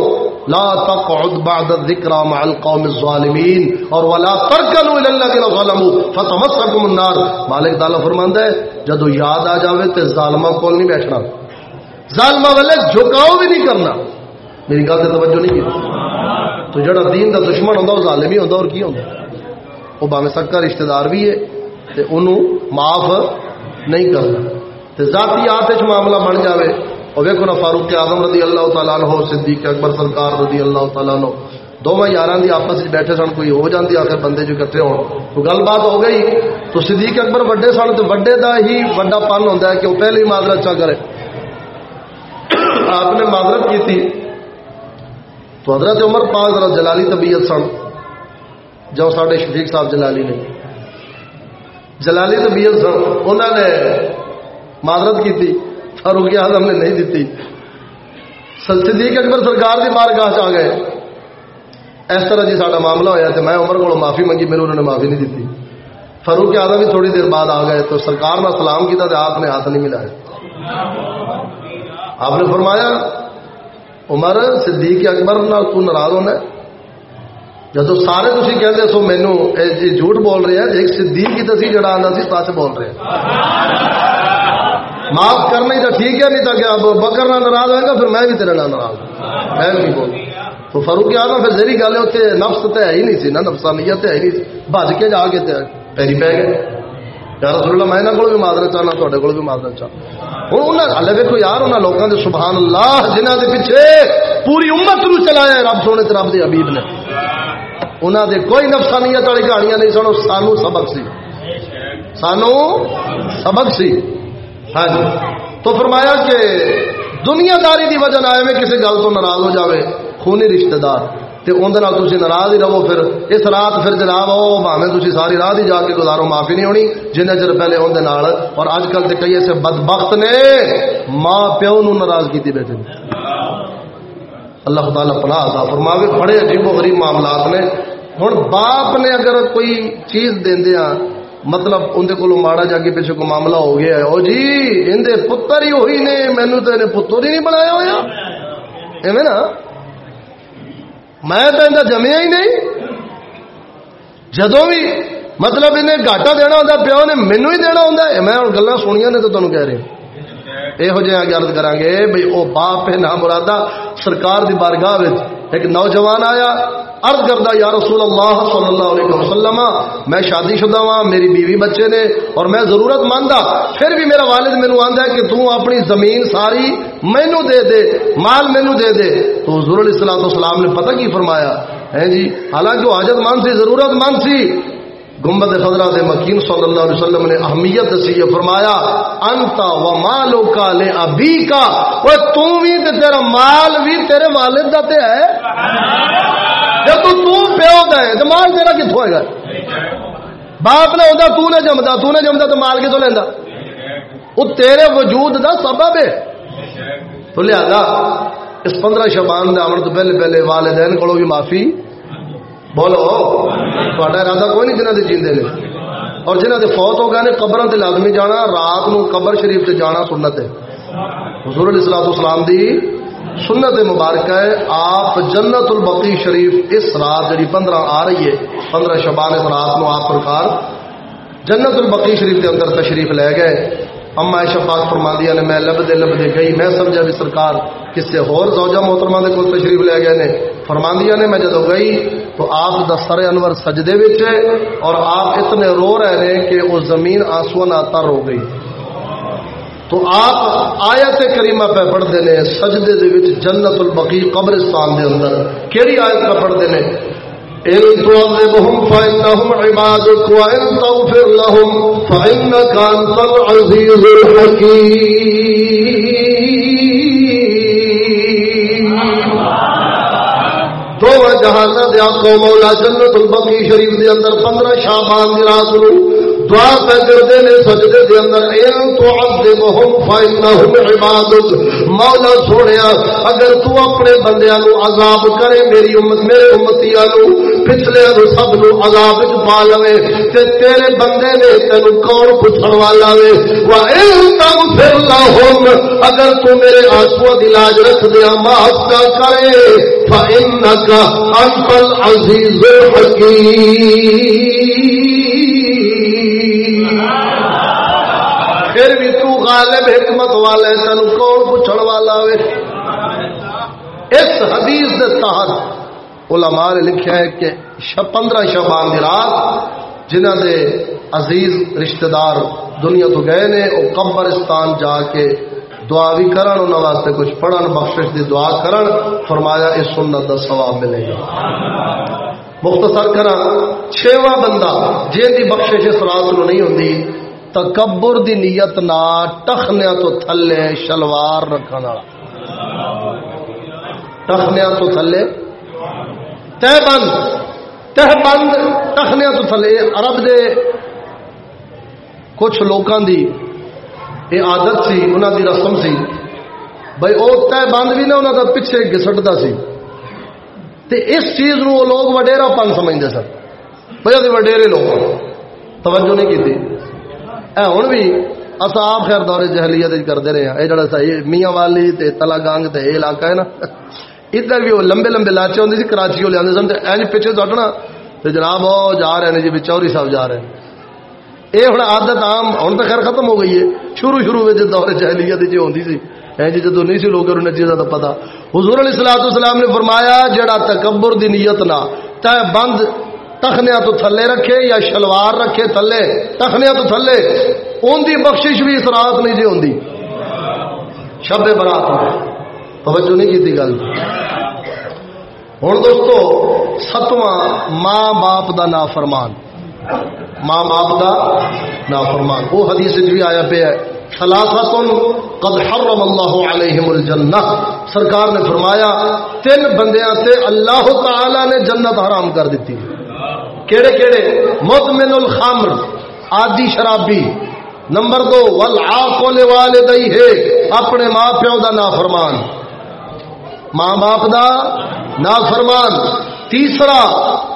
لا تقعد بعد الذکر مع القوم الظالمین اور ولا ترکنوا الى الذين ظلموا فتمسكم النار۔ مالک تعالی فرماندا ہے، جدو یاد آ جاوے تے ظالماں کول نہیں بیٹھنا۔ ظالماں والے جھکاؤ بھی نہیں کرنا۔ میری گل تے توجہ نہیں کی۔ تو جڑا دین دا دشمن ہوندا او ظالم ہی ہوندا، اور کی ہوندا؟ او باویں سکا رشتہ دار بھی ہے تے اونوں معاف نہیں کرنا۔ تے ذاتی آت معاملہ بن جاوے۔ اور ویکو نا فاروق اعظم رضی اللہ تعالیٰ عنہ، صدیق اکبر سرکار رضی اللہ تعالیٰ عنہ، دونوں یار کی آپس بیٹھے سن، کوئی ہو جاتی آخر بندے جو کٹھے ہو تو گل بات ہو گئی تو صدیق اکبر وڈے سن تو وڈے دا ہی وڈا پن ہوتا ہے کہ وہ پہلے ہی معذرت چا کرے۔ آپ نے معذرت کی تھی تو حضرت عمر پاک ذرا جلالی طبیعت سن۔ جو سارے شفیق صاحب جلالی نے۔ جلالی طبیعت سن۔ انہوں نے معذرت کی تھی فاروق اعظم نے نہیں دیتی۔ صدیق اکبر سرکار کی مارگاہ آ گئے۔ اس طرح جی سارا معاملہ ہوا تو میں عمر کو معافی منگی، میرے انہوں نے معافی نہیں دیتی۔ فاروق آدھا بھی تھوڑی دیر بعد آ گئے تو سرکار نے سلام کیا تو آپ نے ہاتھ نہیں ملایا۔ آپ نے فرمایا، عمر، صدیق اکبر تو ناراض ہونا جب سارے تھی کہتے سو مینو جی جھوٹ بول رہے ہیں، ایک صدیق کی دسی جڑا آتا سی سچ بول رہے ہیں۔ معاف کرنا ہی تو ٹھیک ہے، نہیں تو کیا بکر نہ ناراض ہوئے گا، پھر میں بھی تیرے نہ ناراض میں بھی بول تو فاروق آدم پھر زیری گل ہے اتنے نفس تو ہے ہی نہیں سی نا نفسانیت ہے ہی نہیں بج کے جا کے پیری پی گئے۔ یار رسول اللہ، میں کو بھی معذرت چاہنا تے کو بھی معذرت چاہنا۔ ہوں انہیں ہلے ویکو یار انہوں لوگوں کے سبحان اللہ جنہ کے پیچھے پوری امت نو چلایا رب، سونے تے رب دے حبیب نے۔ انہوں دے کوئی نفسانیت والی کہانیاں نہیں سنو سانو سبق سی۔ سانو سبق سی۔ ہاں جی۔ تو فرمایا کہ دنیا داری کی وجہ آئے میں کسی گل تو ناراض ہو جاوے، خونی رشتہ دار۔ تے اندر تھی ناراض ہی رہو، پھر اس رات پھر جناب آؤ بھاوے تھی ساری رات ہی جا کے گزارو، معافی نہیں ہونی۔ جنہیں چر پہلے اندر اور اج کل تو کئی ایسے بدبخت نے، ماں پیو نو ناراض کی بیٹھے اللہ تعالیٰ پناہ تھا فرماوے، بڑے عجیب و غریب معاملات نے۔ ہوں باپ نے اگر کوئی چیز دیا مطلب اندر کو ماڑا جا کے پیچھے کو معاملہ ہو گیا ہے۔ او جی اندر پتر ہی ہوئی نے، مینو تو انہیں پتر ہی نہیں بنایا ہوا ایویں نا؟ میں تو اندر جمیا ہی نہیں۔ جدو بھی مطلب انہیں گاٹا دینا ہوتا پیو نے مینو ہی دینا ہوتا میں ہوں گلا سنیا نے تو تمہیں کہہ رہے یہو جہاں گرد کریں گے بھائی وہ باپ ہے نہ مرادہ سرکار دی بارگاہ ایک نوجوان آیا عرض کرتا یا رسول اللہ صلی اللہ علیہ وسلم میں شادی شدہ ہاں میری بیوی بچے نے اور میں ضرورت ماندا پھر بھی میرا والد مینو آندا ہے کہ تو اپنی زمین ساری مینو دے دے مال مینو دے دے تو حضور علیہ السلام السلام نے پتہ کی فرمایا ہے جی حالانکہ وہ حاجت مان سی ضرورت مان سی گمبد خدرہ دے مکین صلی اللہ علیہ وسلم نے اہمیت دسی ہے فرمایا، انتا و مالو کا لے ابی کا وہ تو بھی تیرا مال بھی تیرے والد دا تے ہے۔ جب تو تو پیو دا ہے تو مال تیرا کتھوں ہے گا؟ باپ نے ہوندا تو نے جمدا تو نے جمدا تو مال کتھوں لیندا؟ وہ تیرے وجود دا سبب ہے۔ تو لہذا، اس پندرہ شبان دے آمن تو پہلے پہلے والدین کو بھی معافی بولو تا ارادہ کوئی نہیں جنہ کے جیندے نے۔ اور جنہ کے فوت ہو گئے نے قبر سے لازمی جانا، رات نو قبر شریف سے جانا سنت ہے۔ حضور علیہ السلام اسلام دی سنت مبارکہ ہے، آپ جنت البقی شریف اس رات جی پندرہ آ رہی ہے، پندرہ شبان اس رات نو آپ پرکار جنت البقی شریف کے اندر تشریف لے گئے۔ اما شفاق فرما دیا نے، میں لبدے لبدے گئی، میں سمجھا بھی سرکار کسی ہور زوجہ محترمہ دے کول تشریف لے گئے نے۔ فرما نے، میں جدو گئی تو آپ دا سر انور سجدے وچ اور آپ اتنے رو رہے ہیں کہ وہ زمین آنسو آتا رو گئی۔ تو آپ آیت کریمہ پہ پڑھتے ہیں سجدے دے وچ جنت البقی قبرستان دے اندر۔ کیڑی آیت پہ پڑھتے ہیں ان تعذبهم فانهم عبادك وان تغفر لهم فانك انت العزيز الحكيم دو جہان دیا کو مولا جنت البقی شریف دے اندر پندرہ شابان دی رات نو دعا پہ کرتے نے سجدے دے اندر ان تعذبهم فانهم عبادك مولا سونیا، اگر تو اپنے بندیاں نو عذاب کرے، میری امت، میرے امتیاں نو پچھلے نو سب نو عذاب وچ پا لوے، تے تیرے بندے نے تینو کون پوچھن والا وے؟ وا ان تغفر لهم، اگر تو میرے آنسو دی لاج رکھ دیا، معاف کا کرے فانك انت العزيز الحكيم غالب حکمت والے تین کون پوچھنے والا وے اس حدیث کے تحت علماء نے لکھا ہے کہ پندرہ شبان دی رات جنہ دے عزیز رشتہ دار دنیا تو گئے نے وہ قبرستان جا کے دعا بھی کرن انہوں واسطے کچھ پڑھن، بخشش دی دعا کرن، فرمایا اس سنت دا ثواب ملے گا۔ مختصر کرا چھواں بندہ جن دی بخشش اس رات نو نہیں ہوندی تکبر دی نیت نہ ٹخنیا تو تھلے شلوار رکھن والا۔ ٹخنیا تو تھلے۔ تہ بند تہ بند ٹخنیا تو تھلے۔ عرب دے کچھ لوکاں دی یہ عادت سی انہوں دی رسم سی۔ بھائی وہ تہ بند بھی نہ انہوں کا پیچھے گسٹتا سی۔ تے اس چیز نو لوگ وڈیرا پن سمجھتے سن بھائی وڈیرے لوگ۔ توجہ نہیں کی اے ہوں بھی اصا آپ خیر دورے جہلیت کرتے رہے ہیں یہ جڑا میاں والی تے تلا گانگ تے یہ علاقہ ہے نا ادھر بھی وہ لمبے لمبے لاچے ہوتے کراچی وہ لیا سن این پیچھے سٹنا تو جناب وہ جا رہے ہیں جی چوری صاحب جا رہے ہیں یہ ہوں عادت عام ہوں تو خیر ختم ہو گئی ہے شروع شروع میں دور جہلیت جی ہوتی سی ہے جی جدو نہیں سی لوگ انہیں چیزوں کا پتا حضور علیہ السلام اسلام نے فرمایا جڑا تکبر دی نیت نہ تے بند تخنیا تو تھلے رکھے یا شلوار رکھے تھلے؟ تخنیا تو تھلے۔ ان دی بخشش بھی اس رات نہیں جی ہوں شب برات میں توجہ نہیں کی گل۔ ہوں دوستو، ستواں ماں باپ دا نا فرمان ماں باپ کا نا فرمان وہ حدیث بھی آیا پہ ہے۔ قد حرم اللہ علیہم الجنہ۔ سرکار نے فرمایا، تین بندیاں سے اللہ تعالی نے جنت حرام کر دیتی۔ کیڑے کیڑے؟ مطمن الخمر آدی شرابی۔ نمبر دو والعاقل والدی ہے اپنے ماں پیو دا نا فرمان ماں باپ دا نا فرمان تیسرا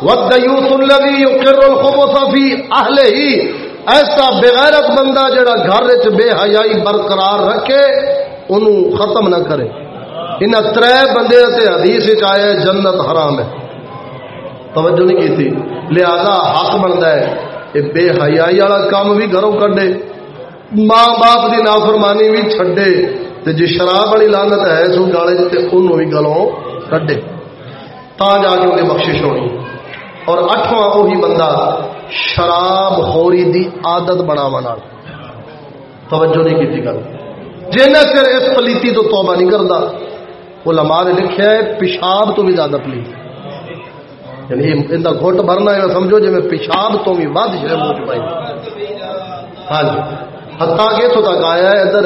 ودیوت الذی یقر الخبث فی اہلہ۔ ہی ایسا بغیرت بندہ جڑا گھر وچ بے حیائی برقرار رکھے، انہوں ختم نہ کرے۔ ان ترے بندے تے حدیث وچ آئے جنت حرام ہے۔ توجہ نہیں کی تھی۔ لہذا حق بنتا ہے کہ بے حیائی والا کام بھی گھروں کڈے، ماں باپ دی نافرمانی بھی چھڈے، تے جی شراب والی لانت ہے سو گالے تے انہوں بھی گلوں کڈے۔ تا جا کے انہیں بخشش ہونی۔ اور اٹھواں وہی بندہ شراب خوری دی عادت بناو توجہ نہیں کی گل۔ جن چر اس پلیتی تو توبہ نہیں کرتا۔ علماء نے لکھا ہے، پیشاب تو بھی زیادہ پلیت۔ یعنی ان کا گھٹ بھرنا ہے، سمجھو جی میں پیشاب تو بھی ود شہر جی، منہ پائی ہاں جی۔ ہتا کہ اتوں تک آیا ہے ادھر،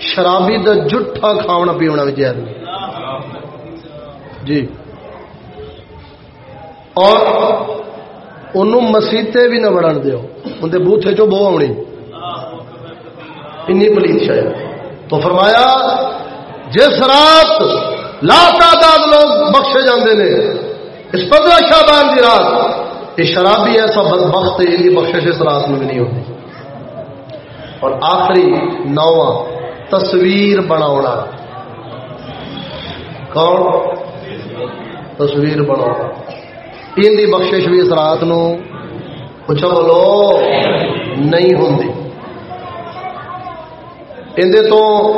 شرابی دا جٹھا کھانا پیونا بھی جی۔ اور انہوں مسیطے بھی نہ بڑھن دیو۔ اندر بوتھے چو بو آنی انی پلیت شاید تو فرمایا، جس رات لا تعداد لوگ بخشے جاندے نے اس پندرہ شابان دی رات، یہ شرابی ایسا بدبخت ہے، یہ بخشش اس رات میں بھی نہیں ہوتی۔ اور آخری نواں، تصویر بناونا۔ کون؟ تصویر بناونا۔ ان دی بخشش بھی اس رات نو پوچھو بولو، نہیں ہوں اندر تو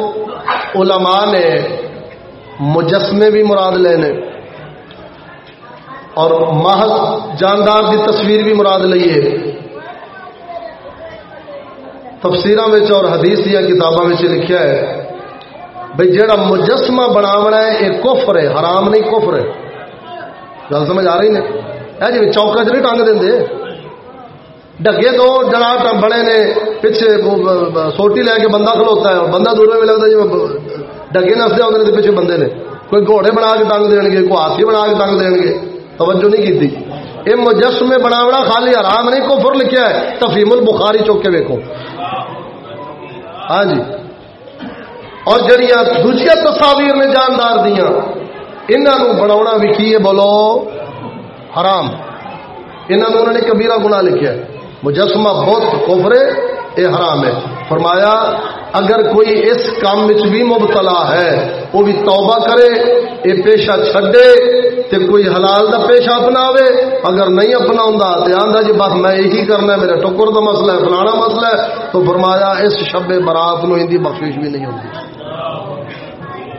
علماء نے مجسمے بھی مراد لینے۔ اور محض جاندار دی تصویر بھی مراد لئیے تفسیر اور حدیث دیا کتابوں میں لکھا ہے بھائی جہاں مجسمہ بناونا ہے، یہ کفر ہے، حرام نہیں کفر ہے۔ گل سمجھ آ رہی نے؟ جی چوکا چ نہیں ٹنگ دیں ڈگے دو جنا بڑے نے، پیچھے سوٹی لے کے بندہ کھلوتا ہے، بندہ دور میں لگتا جی ڈگے نستے آتے ہیں پیچھے بندے نے۔ کوئی گھوڑے بنا کے ٹنگ دیں گے کوئی ہاتھی بنا کے ٹنگ دیں گے توجہ نہیں کی یہ مجسمے بناونا خالی آرام نہیں کو فر لکھا ہے۔ تفیم البخاری چوک کے ویکو ہاں جی۔ اور جڑیاں دوسری تصاویر نے جاندار دیا انہوں بنا بھی کی ہے؟ بولو، حرام۔ انہوں نے کبیرہ گنا لکھا ہے۔ مجسمہ بہت کوفرے یہ حرام ہے۔ فرمایا، اگر کوئی اس کام بھی مبتلا ہے وہ بھی توبہ کرے یہ پیشہ چھڈے، تے کوئی حلال دا پیشہ اپنا اگر نہیں اپنا تو آدھا جی بس میں یہی کرنا ہے میرا ٹکر دا مسئلہ ہے، فلانا مسئلہ ہے، تو فرمایا، اس شب برات نو ان بخش بھی نہیں ہوتی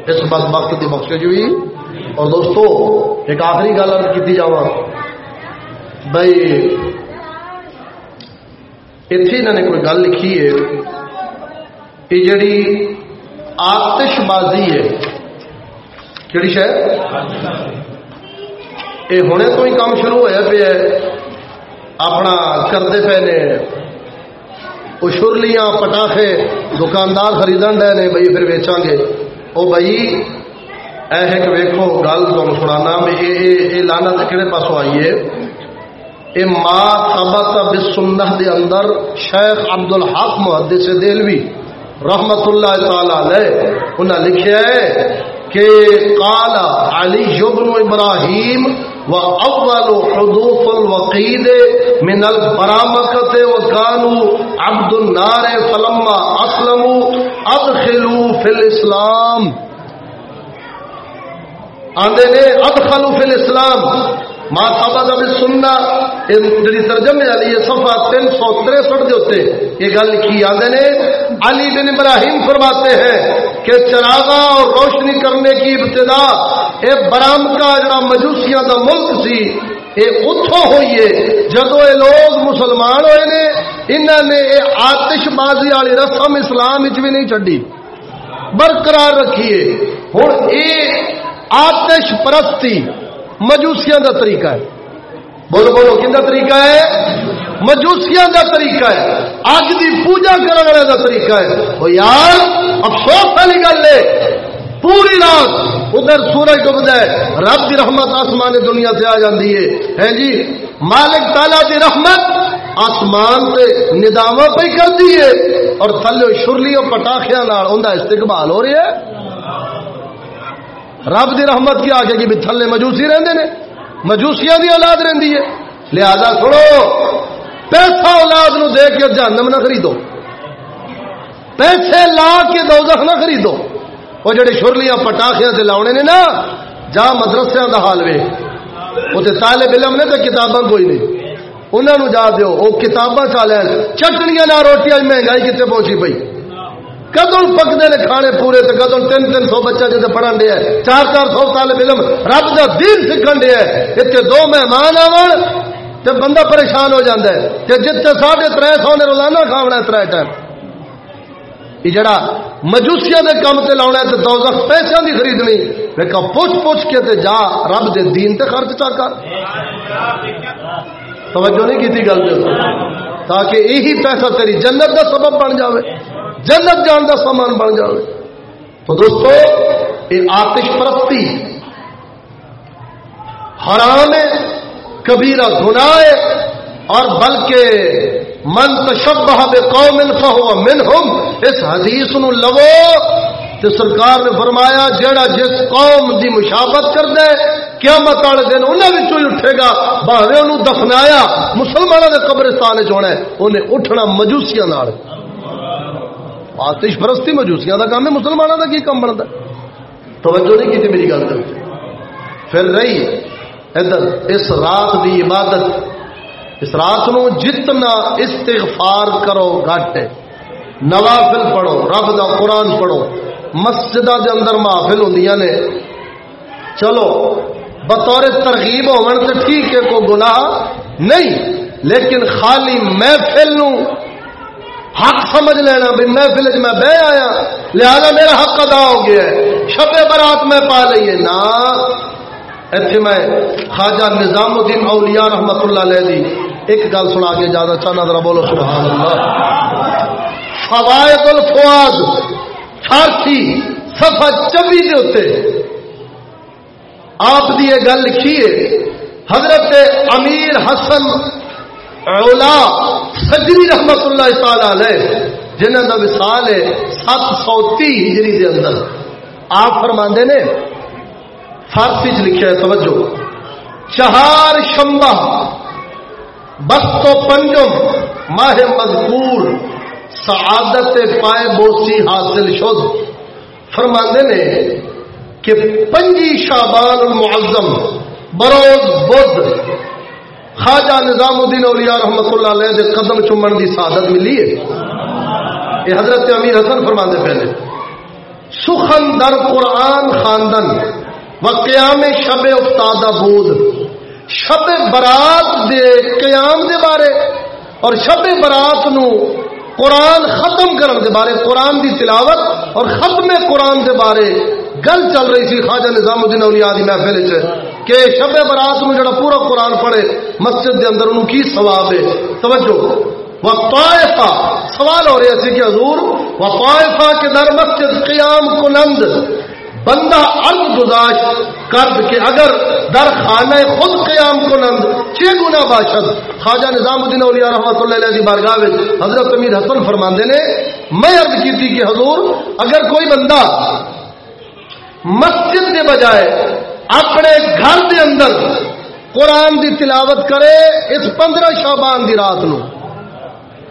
اس بد وقت کی بخش بھی اور دوستو، ایک آخری گل کی جا بھائی اتنے انہوں نے کوئی گل لکھی ہے یہ جڑی آتش بازی ہے کہڑی شہ یہ ہونے تو ہی کام شروع ہوا پہ اپنا کرتے پے نے وہ شرلیاں پٹاخے دکاندار خریدن ڈے نے بھائی پھر ویچاں گے وہ بھائی ایک ویکو گل تم سنانا بھی یہ لانا کہڑے پاسوں آئیے ماں تبت بسنہ دے اندر شیخ عبد الحق محدث دلوی رحمت اللہ تعالی علیہ انہیں لکھا ہے کہ قال علی ابن ابراہیم و اول حدوث الوقید من البرامکت و کانو عبد النار فلما اسلموا ادخلوا فی الاسلام آندے نے ادخلوا فی الاسلام ماں صاحبہ کا سننا جی ترجمے والی ہے سفا تین سو تریسٹھ کے اتنے یہ گل لکھی آتے نے، علی بن ابراہیم فرماتے ہیں کہ چراغا اور روشنی کرنے کی ابتدا یہ برام کا جڑا مجوسیاں کا ملک سی یہ اتوں ہوئی ہے، جدو یہ لوگ مسلمان ہوئے نے انہوں نے یہ آتش بازی والی رسم اسلام بھی نہیں چڈی۔ برقرار رکھیے۔ ہوں یہ آتش پرستی مجوسیاں دا طریقہ ہے۔ بولو بولو کن طریقہ ہے؟ مجوسیاں دا طریقہ ہے۔ اگ دی پوجا کرنے والے دا طریقہ ہے۔ وہ یار، افسوس والی گل ہے۔ پوری رات ادھر سورج ڈبدا ہے۔ رب دی رحمت آسمان دنیا سے آ جاتی ہے۔ ہے جی مالک تالا دی رحمت آسمان سے نداوا پہ کر دیے اور تھلے شرلیوں پٹاخیا استقبال ہو رہی ہے۔ رب دی رحمت کی آگے کی بھی تھلے مجوسی رہندے نے، مجوسیاں دی اولاد رہندی ہے۔ لہذا سنو، پیسہ اولاد نو دے کے جہنم نہ خریدو۔ پیسے لا کے دوزخ نہ خریدو۔ وہ جڑے شرلیاں پٹاخیاں سے لاؤنے نے نا، جا مدرسے دا حال وے وہ طالب علم نے تو کتاباں کوئی نہیں۔ انہوں جا دیو وہ کتاباں چالے چٹنیاں نہ، روٹیاں مہنگائی کتنے پہنچی پئی؟ کدو پکتے نے کھانے پورے تو کدو تین تین سو بچہ جیسے پڑھن دیا چار چار سو سال فلم رب کا دین سیکھن دیا اتنے دو مہمان آن تو بندہ پریشان ہو جاتا ہے۔ کہ جتنے ساڑھے تر سو نے روزانہ کھاونا تر ٹائم۔ یہ جڑا مجوسیا کے کام سے لاؤنا ہے تو دو لکھ پیسوں کی خریدنی۔ ویکا پوچھ پوچھ کے تے جا رب دے دین تے خرچ چا کر توجہ نہیں کی گل تاکہ یہی پیسہ تیری جنت کا سبب بن جاوے، جنت جان کا سامان بن جائے تو دوستو، یہ آتش پرستی حرام ہے، کبیرہ گناہ ہے، اور بلکہ من تشبہ بے قوم فہو منہم، اس حدیث نو لو تو سرکار نے فرمایا، جیڑا جس قوم دی مشابت کر دے کیا مت والے دن انہیں ہی اٹھے گا۔ باہر انہوں دفنایا مسلمانوں کے قبرستان چنا ہے۔ انہیں اٹھنا مجوسیاں نال۔ آتش پرستی مجوسیاں کا کام ہے مسلمانوں کا کی کام بنتا؟ توجہ نہیں کی میری گل پھر رہی ادھر، اس رات دی عبادت۔ اس رات نو جتنا استغفار کرو گھٹ۔ نوافل پڑھو، رب دا قرآن پڑھو۔ مسجد دے اندر محفل ہوں نے۔ چلو بطور ترغیب ہون تو ٹھیک ہے، کوئی گناہ نہیں، لیکن خالی محفل نو حق سمجھ لینا بھی محفل چ میں بہ آیا، لہذا میرا حق ادا ہو گیا ہے۔ شب برات میں پا لیے نا اتنے میں خواجہ نظام الدین اولیاء رحمت اللہ علیہ دی ایک گل سنا کے زیادہ چاہنا، ذرا بولو سبحان اللہ۔ فوائد الفواد فارسی صفحہ چبی دے ہوتے آپ دی یہ گل لکھی ہے حضرت امیر حسن اولا سجری رحمت اللہ تعالی علیہ جنہوں کا وسال ہے سات سو تی ہجری دے اندر۔ آپ فرما نے، فارسی چ لکھا ہے، توجہ۔ چہار شمبا بس تو پنجم، ماہ مذکور، سعادت پائے بوسی حاصل شد۔ فرما نے کہ پنجی شابان المعظم، بروز بدھ خواجہ نظام الدین اولیاء رحمت اللہ علیہ دے قدم چومن دی سعادت ملی ہے۔ یہ حضرت امیر حسن فرما دے پہلے۔ سخن در قرآن خاندن و قیام شب افتادہ بود۔ شب برات دے قیام دے بارے اور شب برات نو قرآن ختم کرنے کے بارے، قرآن دی تلاوت اور ختم قرآن دے بارے۔ گل چل رہی سی، خواجہ نظام الدین اولیاء دی محفل کہ شب برات میں جڑا پورا قرآن پڑھے، مسجد دے اندر انہوں کی ثواب ہے؟ توجہ۔ وطائفہ، سوال ہو رہے تھے کہ حضور، وطائفہ کے در مسجد قیام کنند، بندہ عرض گزاشت کرد کہ اگر در خانہ خود قیام کنند چھ گنا باشد؟ خواجہ نظام الدین اولیاء رحمۃ اللہ علیہ دی بارگاہ حضرت امیر حسن فرماندے نے، میں عرض کی تھی کہ حضور، اگر کوئی بندہ مسجد کے بجائے اپنے گھر دے اندر قرآن دی تلاوت کرے اس پندرہ شعبان دی رات نو۔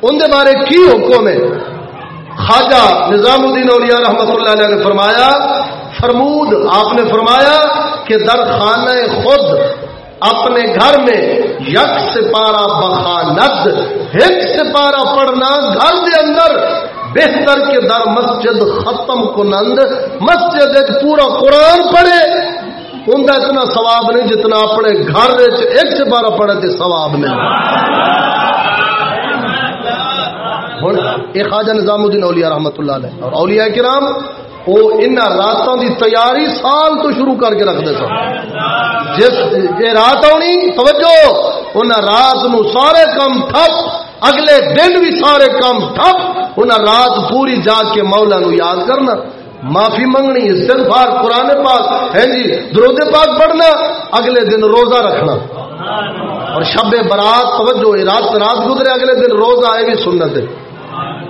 ان دے بارے کی حکم ہے؟ خواجہ نظام الدین اولیاء رحمت اللہ علیہ نے فرمایا، فرمود آپ نے فرمایا کہ در خانہ خود اپنے گھر میں یک سپارہ بخاند ایک سپارہ پڑھنا گھر دے اندر بہتر کے در مسجد ختم کنند، مسجد ایک پورا قرآن پڑھے۔ ان کا اتنا ثواب نہیں جتنا اپنے گھر ایک سے بارہ پڑھے تھے ثواب نہیں۔ ایک خواجہ نظام الدین اولیاء رحمت اللہ علیہ۔ اور اولیاء کرام، وہ ان راتوں دی تیاری سال تو شروع کر کے رکھتے سن۔ جس، یہ رات آنی، توجہ، ان رات نو سارے کم ٹھپ، اگلے دن بھی سارے کام ٹھپ۔ انہیں رات پوری جا کے مولا نو یاد کرنا۔ معافی منگنی استغفار قرآن پاک۔ ہے جی درود پاک پڑھنا، اگلے دن روزہ رکھنا۔ اور شب برات توجہ رات رات گزرے، اگلے دن روزہ آئے بھی سنت ہے۔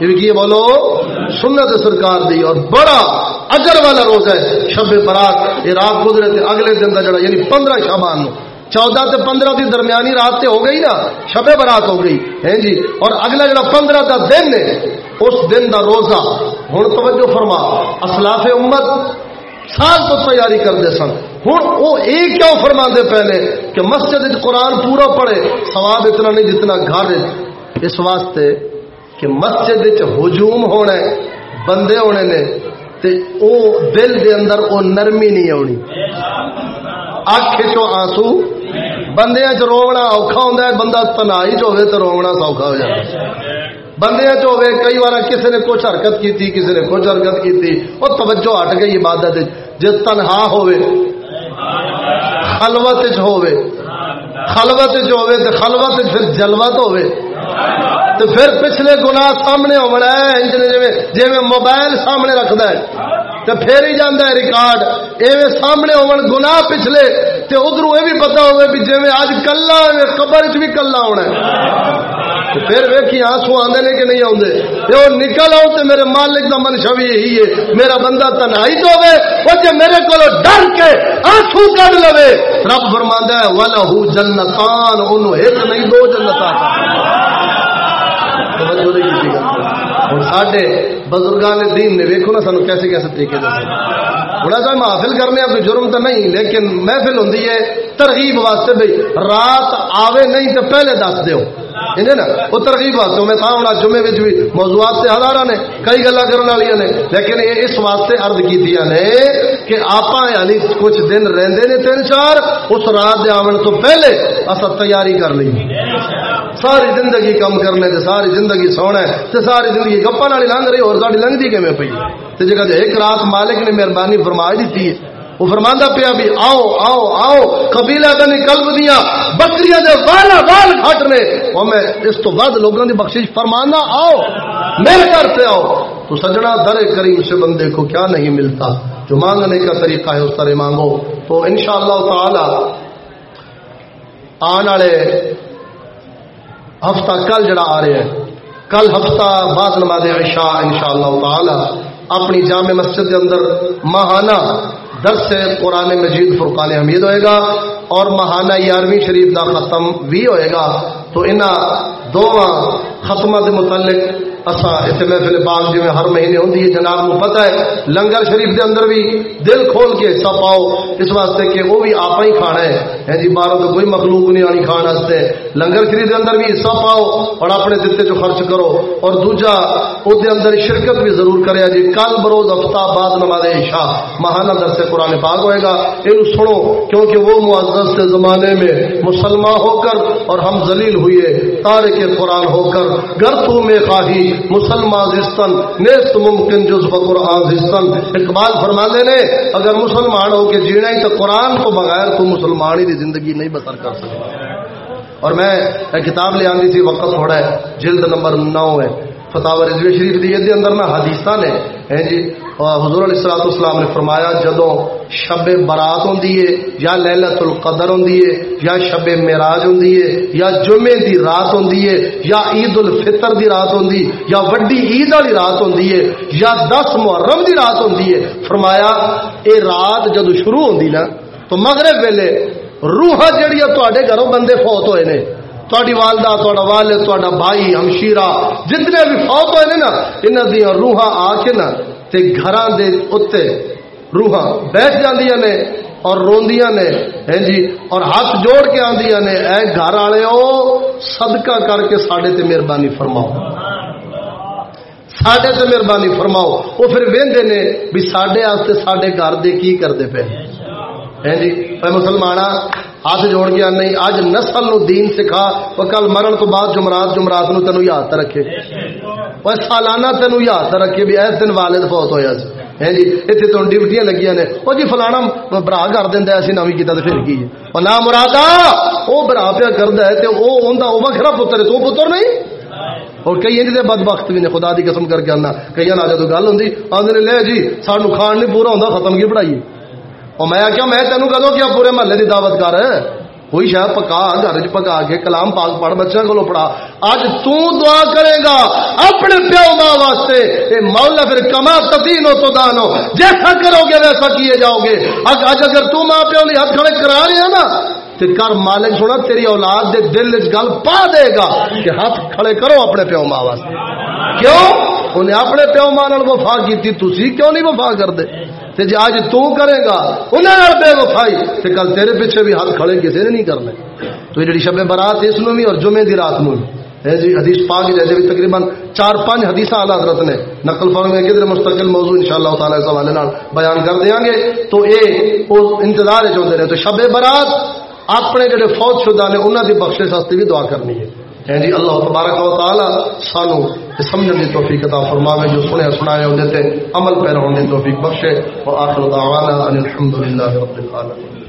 یہ بھی بولو، سنت سرکار دی۔ اور بڑا اجر والا روزہ ہے شب برات۔ یہ رات گزرے تھے اگلے دن کا جڑا یعنی پندرہ شابان چودہ سے پندرہ کی درمیانی رات سے ہو گئی نا، شب برات ہو گئی ہے جی؟ اور اگلا جڑا پندرہ کا دن ہے، اس دن دا روزہ۔ ہوں توجہ فرما، اسلاف امت سال تو تیاری کرتے سن۔ ہوں وہ یہ کیوں فرما دے پہلے کہ مسجد قرآن پورا پڑے سواب اتنا نہیں جتنا گھر اس واسطے کہ مسجد ہجوم ہونا ہے، بندے ہونے نے، تے او دل دے اندر او نرمی نہیں آنی۔ اکھ چو آنسو بندے چ رونا اوکھا ہوندا ہے بندہ تنہائی چ ہوے تے رونا سوکھا ہو جاتا ہے بندے چ ہوے کئی بار کسی نے کچھ حرکت کیتی کسی نے کچھ حرکت کیتی او توجہ ہٹ گئی عبادت جے تنہا ہوے خلوت چ ہوے خلوت چ ہوے تے خلوت پھر جلوت ہوے تو پھر پچھلے گناہ سامنے ہونا ہے جی موبائل سامنے رکھد ہے، تو پھر ہی جانا ہے ریکارڈ۔ ایویں سامنے ہو گناہ پچھلے تو ادھر یہ بھی پتا ہوئے بھی جی اج کلا قبر چ بھی کلا ہونا ہے۔ پھر ویکھی آنسو آدھے نے کہ نہیں آدھے وہ نکل آؤ تو میرے مالک کا منشا بھی یہی ہے۔ میرا بندہ تنہائی تو ہوے وہ جی میرے کو ڈر کے آنسو کٹ لو رب فرما ہے ولہ جنتان، انہوں ایک نہیں، دو جنتان سڈے بزرگان دین نے ویکو نا سانو کیسے کیسے طریقے بڑا سا محافل کرنے کوئی جرم تو نہیں، لیکن محفل ہوں ترغیب واسطے بھائی رات آوے نہیں تو پہلے دس دیو۔ نا؟ وہ ترغیب واسطے، میں تھا ہونا، جمعے بھی موضوعات سے ہزار نے، کئی گلا کرنے والی نے، لیکن یہ اس واسطے ارد کی نے کہ آپ یعنی کچھ دن رہندے نے تین چار، اس رات دے آمن تو پہلے اصل تیاری کر لی ساری زندگی کم کرنے تے ساری زندگی سونا ہے تے ساری زندگی گپا والی لنگ رہی اور ساری لنگتی کیون پی تے جگہ ایک رات مالک نے مہربانی فرما دیتی ہے، وہ فرماندہ پیا بھی، آؤ آؤ آؤ، قبیلہ بنی کلب دیا بکریاں دے والا وال کھٹ نے اور میں اس تو بعد لوگوں کی بخشش فرمانا آؤ میرے گھر سے آؤ۔ تو سجنا در کریم سے بندے کو کیا نہیں ملتا؟ جو مانگنے کا طریقہ ہے اس طرح مانگو۔ تو انشاءاللہ تعالی آنے والے ہفتہ کل جڑا آ رہا ہے۔ کل ہفتہ بعد نماز عشاء انشاءاللہ تعالی اپنی جامع مسجد کے اندر ماہانہ درس قرآن مجید فرقان حمید ہوئے گا اور ماہانہ یارویں شریف دا ختم بھی ہوئے گا۔ تو انہاں دونوں ختمہ کے متعلق اتنے محفل پاک جی ہر مہینے ہوں جناب کو پتا ہے، لنگر شریف دے اندر بھی دل کھول کے حصہ پاؤ۔ اس واسطے کہ وہ بھی آپ ہی کھانا ہے۔ ہاں جی باہر تو کوئی مخلوق نہیں آنی کھان واسطے۔ لنگر شریف دے اندر بھی حصہ پاؤ اور اپنے دتے چ خرچ کرو۔ اور دوجا وہ اندر شرکت بھی ضرور کرے۔ ہاں جی کل بروز ہفتہ بعد نماز عشاء۔ ماہانہ در سے قرآن پاک ہوئے گا۔ یہ سنو، کیونکہ وہ معزز کے زمانے میں مسلمان ہو کر اور ہم ذلیل ہوئے تارے کے قرآن ہو کر۔ گر تو میں خواہی مسلمان زستن نیست ممکن جز قرآن آزستن اقبال فرما نے، اگر مسلمان ہو کے جینا ہی تو قرآن کو بغیر تو مسلمان ہی زندگی نہیں بسر کر سکتا۔ اور میں کتاب لے آنی تھی، وقت تھوڑا ہے، جلد نمبر نو ہے۔ فتح رضوی شریف دی یہ اندر نہ حدیث نے، ہیں جی؟ حضور علیہ السلام اسلام نے فرمایا جدو شب برات ہوں یا للت القدر ہوں یا شب معراج ہوں یا جمعے دی رات ہوں یا عید الفطر دی رات ہوں یا وڈی عید والی رات ہوں یا دس محرم دی رات ہوں فرمایا، اے رات جدو شروع ہوں نا، تو مغرب ویلے روح جہی تے گھروں بندے فوت ہوئے نے۔ تاری والدہ تا والد تا بھائی ہمشیرا جتنے بھی فوت ہوئے نا یہاں دیا روحاں آ کے نا گھر دے اتنے روحاں بیٹھ جاندیاں نے اور روندیاں نے ہیں جی اور ہاتھ جوڑ کے آندیاں نے، اے گھر والے او صدقہ کر کے ساڈے تے مہربانی فرماؤ۔ ساڈے تے مہربانی فرماؤ۔ وہ پھر وہدے نے بھی ساڈے واسطے ساڈے گھر دے کی کرتے پے؟ ہیں جی مسلمان ہاتھ جوڑ گیا نہیں اج نسل نو دین سکھا وہ کل مرن تو بعد جمرات جمرات نو تینوں یاد رکھے وہ سالانہ تینوں یاد رکھے بھی ایس دن والد فوت ہویا سی ہے جی اتنے تو ڈیوٹیاں لگی نے وہ جی فلانا برا کر دینا اسی نوی کیتا تو پھر کی وہ نہ مرادا وہ برا پیا کرتا ہے تو وہ وہ وکرا پتر ہے تو پتر نہیں اور کئی انج دے بد وقت بھی نے خدا دی قسم کر کے آنا کئی نہ جدو گل ہوں آدھے لے جی سانو کھان نہیں پورا ہوں ختم کی پڑھائی اور میں کیا میں تینوں کدو کیا پورے محلے کی دعوت کر کوئی شاید پکا گھر چ پکا کے کلام پاک پڑھ بچوں کو پڑھا اج دعا کرے گا اپنے پیو ماں واسطے اے مولا پھر کما تفین ہو تو دان ہو جیسا کرو گے ویسا کیے جاؤ گے اج اگر تو ماں پیو نے ہاتھ کھڑے کرا رہے ہیں نا تو کر مالک سونا تیری اولاد دے دل گل پا دے گا کہ ہاتھ کھڑے کرو اپنے پیو ماں واسطے کیوں انہیں اپنے پیو ماں وفا کی تھی کیوں نہیں وفا کر دے تے جی آج تو کرے گا انہیں بے وفائی، تے کل تیرے پیچھے بھی ہاتھ کھڑے کسی نے نہیں کرنے۔ تو یہ جڑی شب برات اس نو بھی اور جمعے دی رات نو ہے جی حدیث پاک جیسے بھی تقریباً چار پانچ حدیث اعلی حضرت نے نقل فرم میں کدھر مستقل موضوع انشاءاللہ تعالی اس حوالے نال بیان کر دیاں گے۔ تو اے، او انتظار ہے رہے۔ تو شب برات اپنے جڑے فوت شدہ نے انہاں دی بخشش واسطے بھی دعا کرنی ہے۔ جی اللہ تبارک و تعالی سانو سمجھنے کی توفیق عطا فرماوے، جو سنے سنائے ہوندے تے عمل پیرا ہونے توفیق بخشے اور آخر دعوانا ان الحمدللہ رب العالمین۔